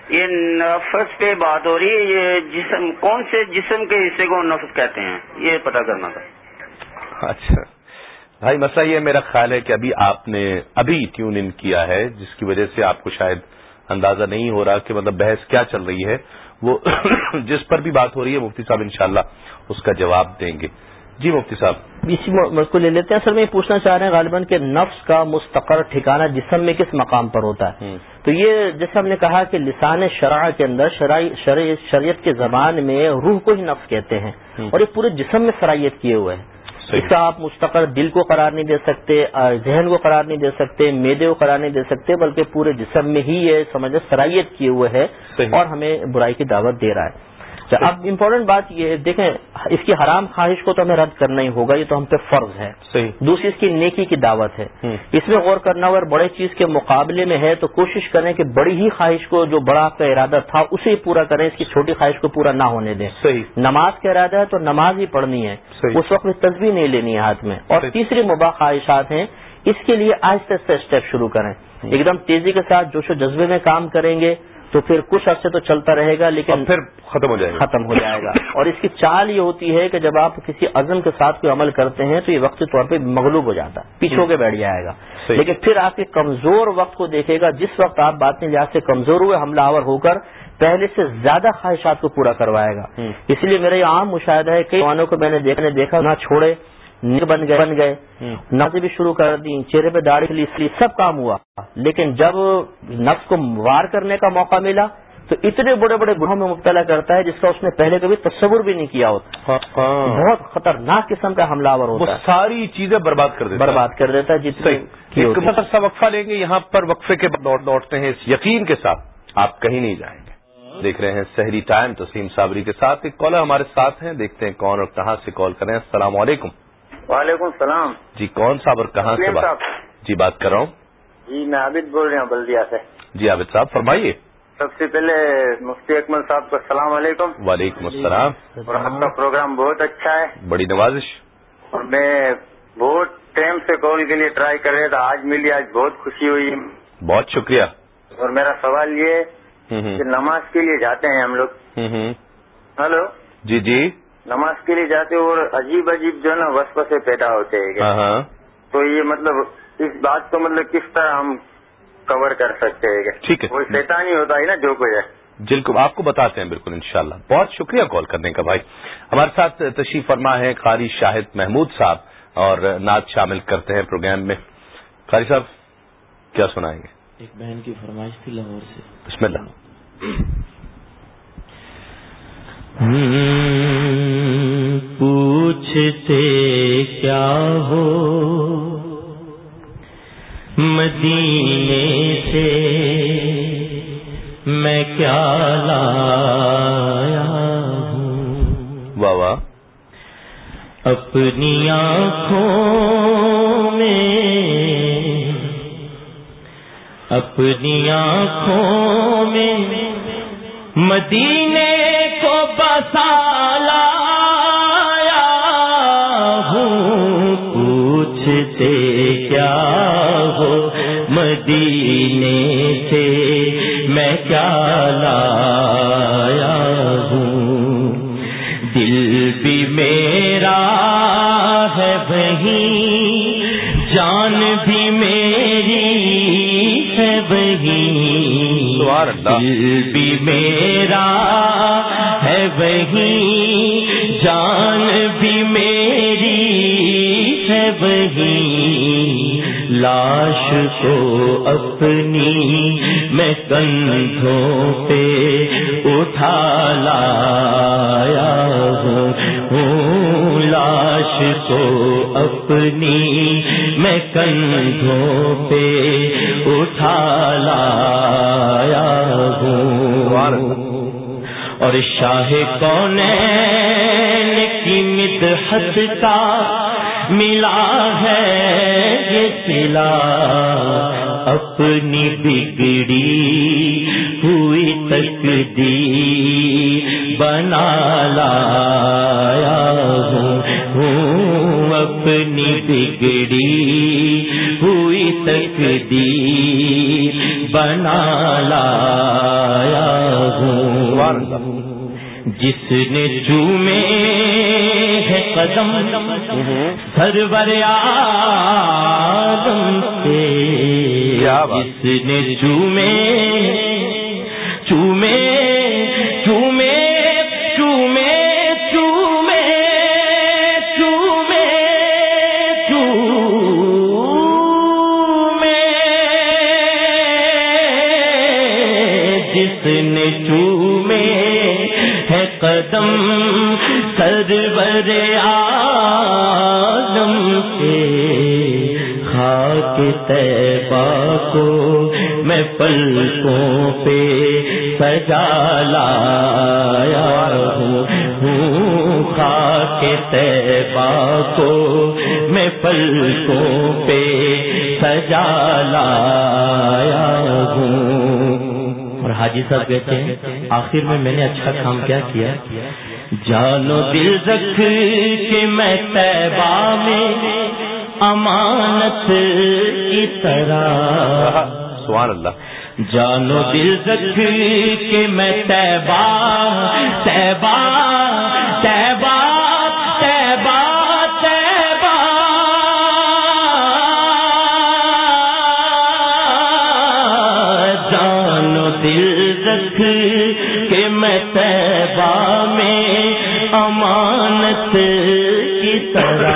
یہ نفس پہ بات ہو رہی ہے یہ جسم کون سے جسم کے حصے کو نفس کہتے ہیں؟ یہ پتا کرنا تھا۔ اچھا۔ بھائی مسئلہ یہ میرا خیال ہے کہ ابھی آپ نے ابھی ٹیون ان کیا ہے جس کی وجہ سے آپ کو شاید اندازہ نہیں ہو رہا کہ مطلب بحث کیا چل رہی ہے۔ وہ جس پر بھی بات ہو رہی ہے مفتی صاحب انشاءاللہ اس کا جواب دیں گے۔ جی مفتی صاحب۔ اسی کو لے لیتے ہیں۔ سر میں پوچھنا چاہ رہے ہیں غالباً کہ نفس کا مستقر ٹھکانہ جسم میں کس مقام پر ہوتا ہے؟ تو یہ جیسے ہم نے کہا کہ لسان شرح کے اندر شریعت کے زبان میں روح کو ہی نفس کہتے ہیں۔ اور یہ پورے جسم میں صلاحیت کیے ہوئے ہیں۔ اس کا آپ مستقر دل کو قرار نہیں دے سکتے ذہن کو قرار نہیں دے سکتے میدے کو قرار نہیں دے سکتے بلکہ پورے جسم میں ہی یہ سمجھ صلاحیت کیے ہوئے ہے اور ہمیں برائی کی دعوت دے رہا ہے۔ اب امپورٹنٹ بات یہ دیکھیں اس کی حرام خواہش کو تو ہمیں رد کرنا ہی ہوگا یہ تو ہم پہ فرض ہے۔ دوسری اس کی نیکی کی دعوت ہے۔ اس میں غور کرنا اگر بڑے چیز کے مقابلے میں ہے تو کوشش کریں کہ بڑی ہی خواہش کو جو بڑا آپ کا ارادہ تھا اسے پورا کریں اس کی چھوٹی خواہش کو پورا نہ ہونے دیں۔ نماز کا ارادہ ہے تو نماز ہی پڑھنی ہے۔ اس وقت میں تصویر نہیں لینی ہے ہاتھ میں۔ اور تیسری مباح خواہشات ہیں اس کے لیے آہستہ آہستہ اسٹیپ شروع کریں۔ ایک دم تیزی کے ساتھ جوش و جذبے میں کام کریں گے۔ تو پھر کچھ عرصے تو چلتا رہے گا لیکن پھر ختم ہو جائے گا۔ ختم ہو جائے گا۔ اور اس کی چال یہ ہوتی ہے کہ جب آپ کسی عزم کے ساتھ کوئی عمل کرتے ہیں تو یہ وقتی طور پہ مغلوب ہو جاتا ہے پیچھو کے بیٹھ جائے گا۔ لیکن پھر آپ کے کمزور وقت کو دیکھے گا جس وقت آپ بات میں لحاظ سے کمزور ہوئے حملہ آور ہو کر پہلے سے زیادہ خواہشات کو پورا کروائے گا۔ اس لیے میرا یہ عام مشاہدہ ہے کئی جوانوں کو میں نے دیکھنے دیکھا نہ چھوڑے۔ بن گئے بن گئے۔ نازیں بھی شروع کر دی چہرے پہ داڑھی لی سب کام ہوا۔ لیکن جب نفس کو وار کرنے کا موقع ملا تو اتنے بڑے بڑے گروہوں میں مبتلا کرتا ہے جس کا اس نے پہلے کبھی تصور بھی نہیں کیا ہوتا۔ ہاں، ہاں۔ بہت خطرناک قسم کا حملہ آور ہوتا ہے۔ ساری چیزیں برباد کر دیتا برباد کر دیتا ہے جتنے سا وقفہ لیں گے یہاں پر وقفے کے بعد لوٹتے ہیں اس یقین کے ساتھ آپ کہیں نہیں جائیں گے۔ دیکھ رہے ہیں سحری ٹائم تسیم صابری کے ساتھ ایک کالر ہمارے ساتھ ہیں دیکھتے ہیں کون اور کہاں سے کال کریں السلام علیکم۔ وعلیکم السلام۔ جی کون صاحب اور کہاں سے بات جی بات کر رہا ہوں۔ جی میں عابد بول رہا ہوں بلدیا سے۔ جی عابد صاحب فرمائیے۔ سب سے پہلے مفتی اکمل صاحب کو السلام علیکم۔ وعلیکم السلام۔ اور آپ کا پروگرام بہت اچھا ہے۔ بڑی نوازش۔ اور میں بہت ٹائم سے کال کے لیے ٹرائی کر رہا تھا آج ملی آج بہت خوشی ہوئی۔ بہت شکریہ۔ اور میرا سوال یہ کہ نماز کے لیے جاتے ہیں ہم لوگ۔ ہلو۔ جی جی۔ نماز کے لیے جاتے اور عجیب عجیب جو ہے نا وسپ سے پیدا ہوتے ہیں۔ ہاں، ہاں۔ تو یہ مطلب اس بات کو مطلب کس طرح ہم کور کر سکتے ہیں ٹھیک ہے۔ کوئی شیطان ہی ہوتا ہے نا جو کوئی ہے۔ بالکل آپ کو بتاتے ہیں بالکل انشاءاللہ۔ بہت شکریہ کال کرنے کا بھائی۔ ہمارے ساتھ تشریف فرما ہے قاری شاہد محمود صاحب اور نعت شامل کرتے ہیں پروگرام میں۔ قاری صاحب کیا سنائیں گے؟ ایک بہن کی فرمائش تھی لاہور سے۔ بسم اللہ۔ پوچھتے کیا ہو؟ مدینے سے میں کیا لایا ہوں؟ واہ واہ۔ اپنی آنکھوں میں اپنی آنکھوں میں مدینے کو بسالا کیا مدینے سے میں کیا لایا ہوں؟ دل بھی میرا ہے وہی جان بھی میری ہے وہی۔ دل بھی میرا ہے وہی جان بھی میری ہے وہی۔ لاش کو اپنی میں کندھوں پہ اٹھا لایا ہوں۔ لاش کو اپنی میں کندھوں پہ اٹھا لایا ہوں۔ اور شاہ کون کی مدحت کا ملا ہے یہ سلا۔ اپنی بگڑی ہوئی تک دی بنا لایا ہوں۔ اپنی بگڑی ہوئی تک دی بنا لایا ہوں۔ جس نے چومے ہے قدم سرور آدم سے جس نے چومے چومے ہے قدم سرور آدم کے خاک تیبا کو میں پلکوں پہ سجا لایا ہوں۔ خاک تیبا کو میں پلکوں پہ سجا لایا ہوں۔ حاجی صاحب کہتے ہیں آخر میں میں نے اچھا کام کیا کیا؟ جانو دل رکھ کے میں تیبا میں امانت کی طرح۔ سبحان اللہ۔ جانو دل رکھ کے میں تیبا تیبا دل رکھ کے میں تیبا میں امانت کی طرح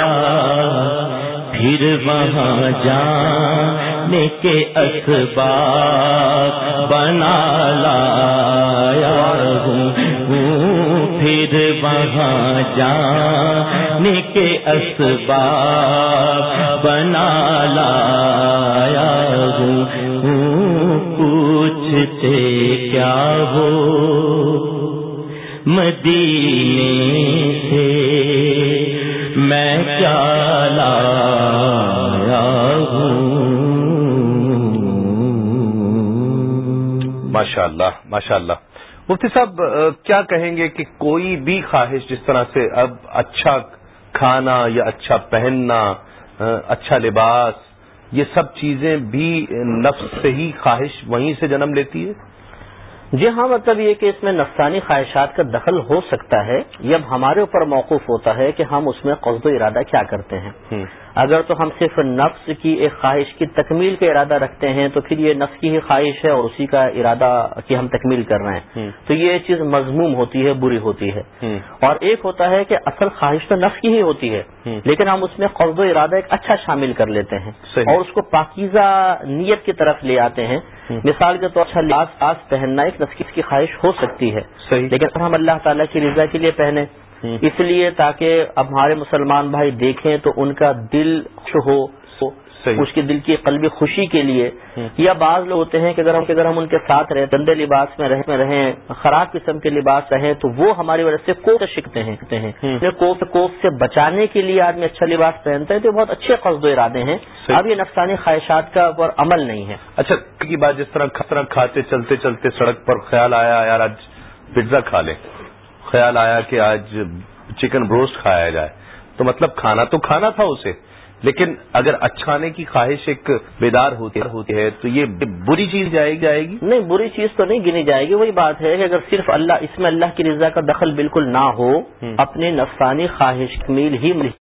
پھر وہاں جانے کے اسباب بنا لایا ہوں پھر وہاں جانے کے اسباب بنا لایا ہوں کیا ہو مدینے سے؟ میں کیا لایا ماشاء اللہ ماشاء اللہ مفتی صاحب کیا کہیں گے کہ کوئی بھی خواہش جس طرح سے اب اچھا کھانا یا اچھا پہننا اچھا لباس، یہ سب چیزیں بھی نفس سے ہی خواہش وہیں سے جنم لیتی ہے؟ جی ہاں مطلب یہ کہ اس میں نفسانی خواہشات کا دخل ہو سکتا ہے یہ اب ہمارے اوپر موقف ہوتا ہے کہ ہم اس میں قصد و ارادہ کیا کرتے ہیں۔ اگر تو ہم صرف نفس کی ایک خواہش کی تکمیل کا ارادہ رکھتے ہیں تو پھر یہ نفس کی ہی خواہش ہے اور اسی کا ارادہ کی ہم تکمیل کر رہے ہیں۔ تو یہ چیز مضموم ہوتی ہے بری ہوتی ہے۔ اور ایک ہوتا ہے کہ اصل خواہش تو نفس کی ہی ہوتی ہے لیکن ہم اس میں قصد و ارادہ ایک اچھا شامل کر لیتے ہیں۔ اور اس کو پاکیزہ نیت کی طرف لے آتے ہیں۔ مثال کے طور اچھا لباس آس پہننا ایک نفس کی خواہش ہو سکتی ہے۔ لیکن ہم اللہ تعالیٰ کی رضا کے لیے پہنے اس لیے تاکہ اب ہمارے مسلمان بھائی دیکھیں تو ان کا دل خوش ہو۔ اس کے دل کی قلبی خوشی کے لیے. یا بعض لوگ ہوتے ہیں کہ اگر ہم اگر ہم ان کے ساتھ رہیں گندے لباس میں رہیں رہیں خراب قسم کے لباس رہیں تو وہ ہماری وجہ سے کوف سیکھتے ہیں کوف کوف سے بچانے کے لیے آدمی اچھا لباس پہنتا ہے تو بہت اچھے قصد و ارادے ہیں. اب یہ نفسانی خواہشات کا پر عمل نہیں ہے. اچھا کی بات جس طرح کھاتے چلتے چلتے سڑک پر خیال آیا یار آج پزا کھا لیں. خیال آیا کہ آج چکن بروسٹ کھایا جائے. تو مطلب کھانا تو کھانا تھا اسے. لیکن اگر اچھانے کی خواہش ایک بیدار ہوتی ہے تو یہ بری چیز جائے گی جائے گی؟ نہیں بری چیز تو نہیں گنی جائے گی وہی بات ہے کہ اگر صرف اللہ اس میں اللہ کی رضا کا دخل بالکل نہ ہو اپنے نفسانی خواہش میل ہی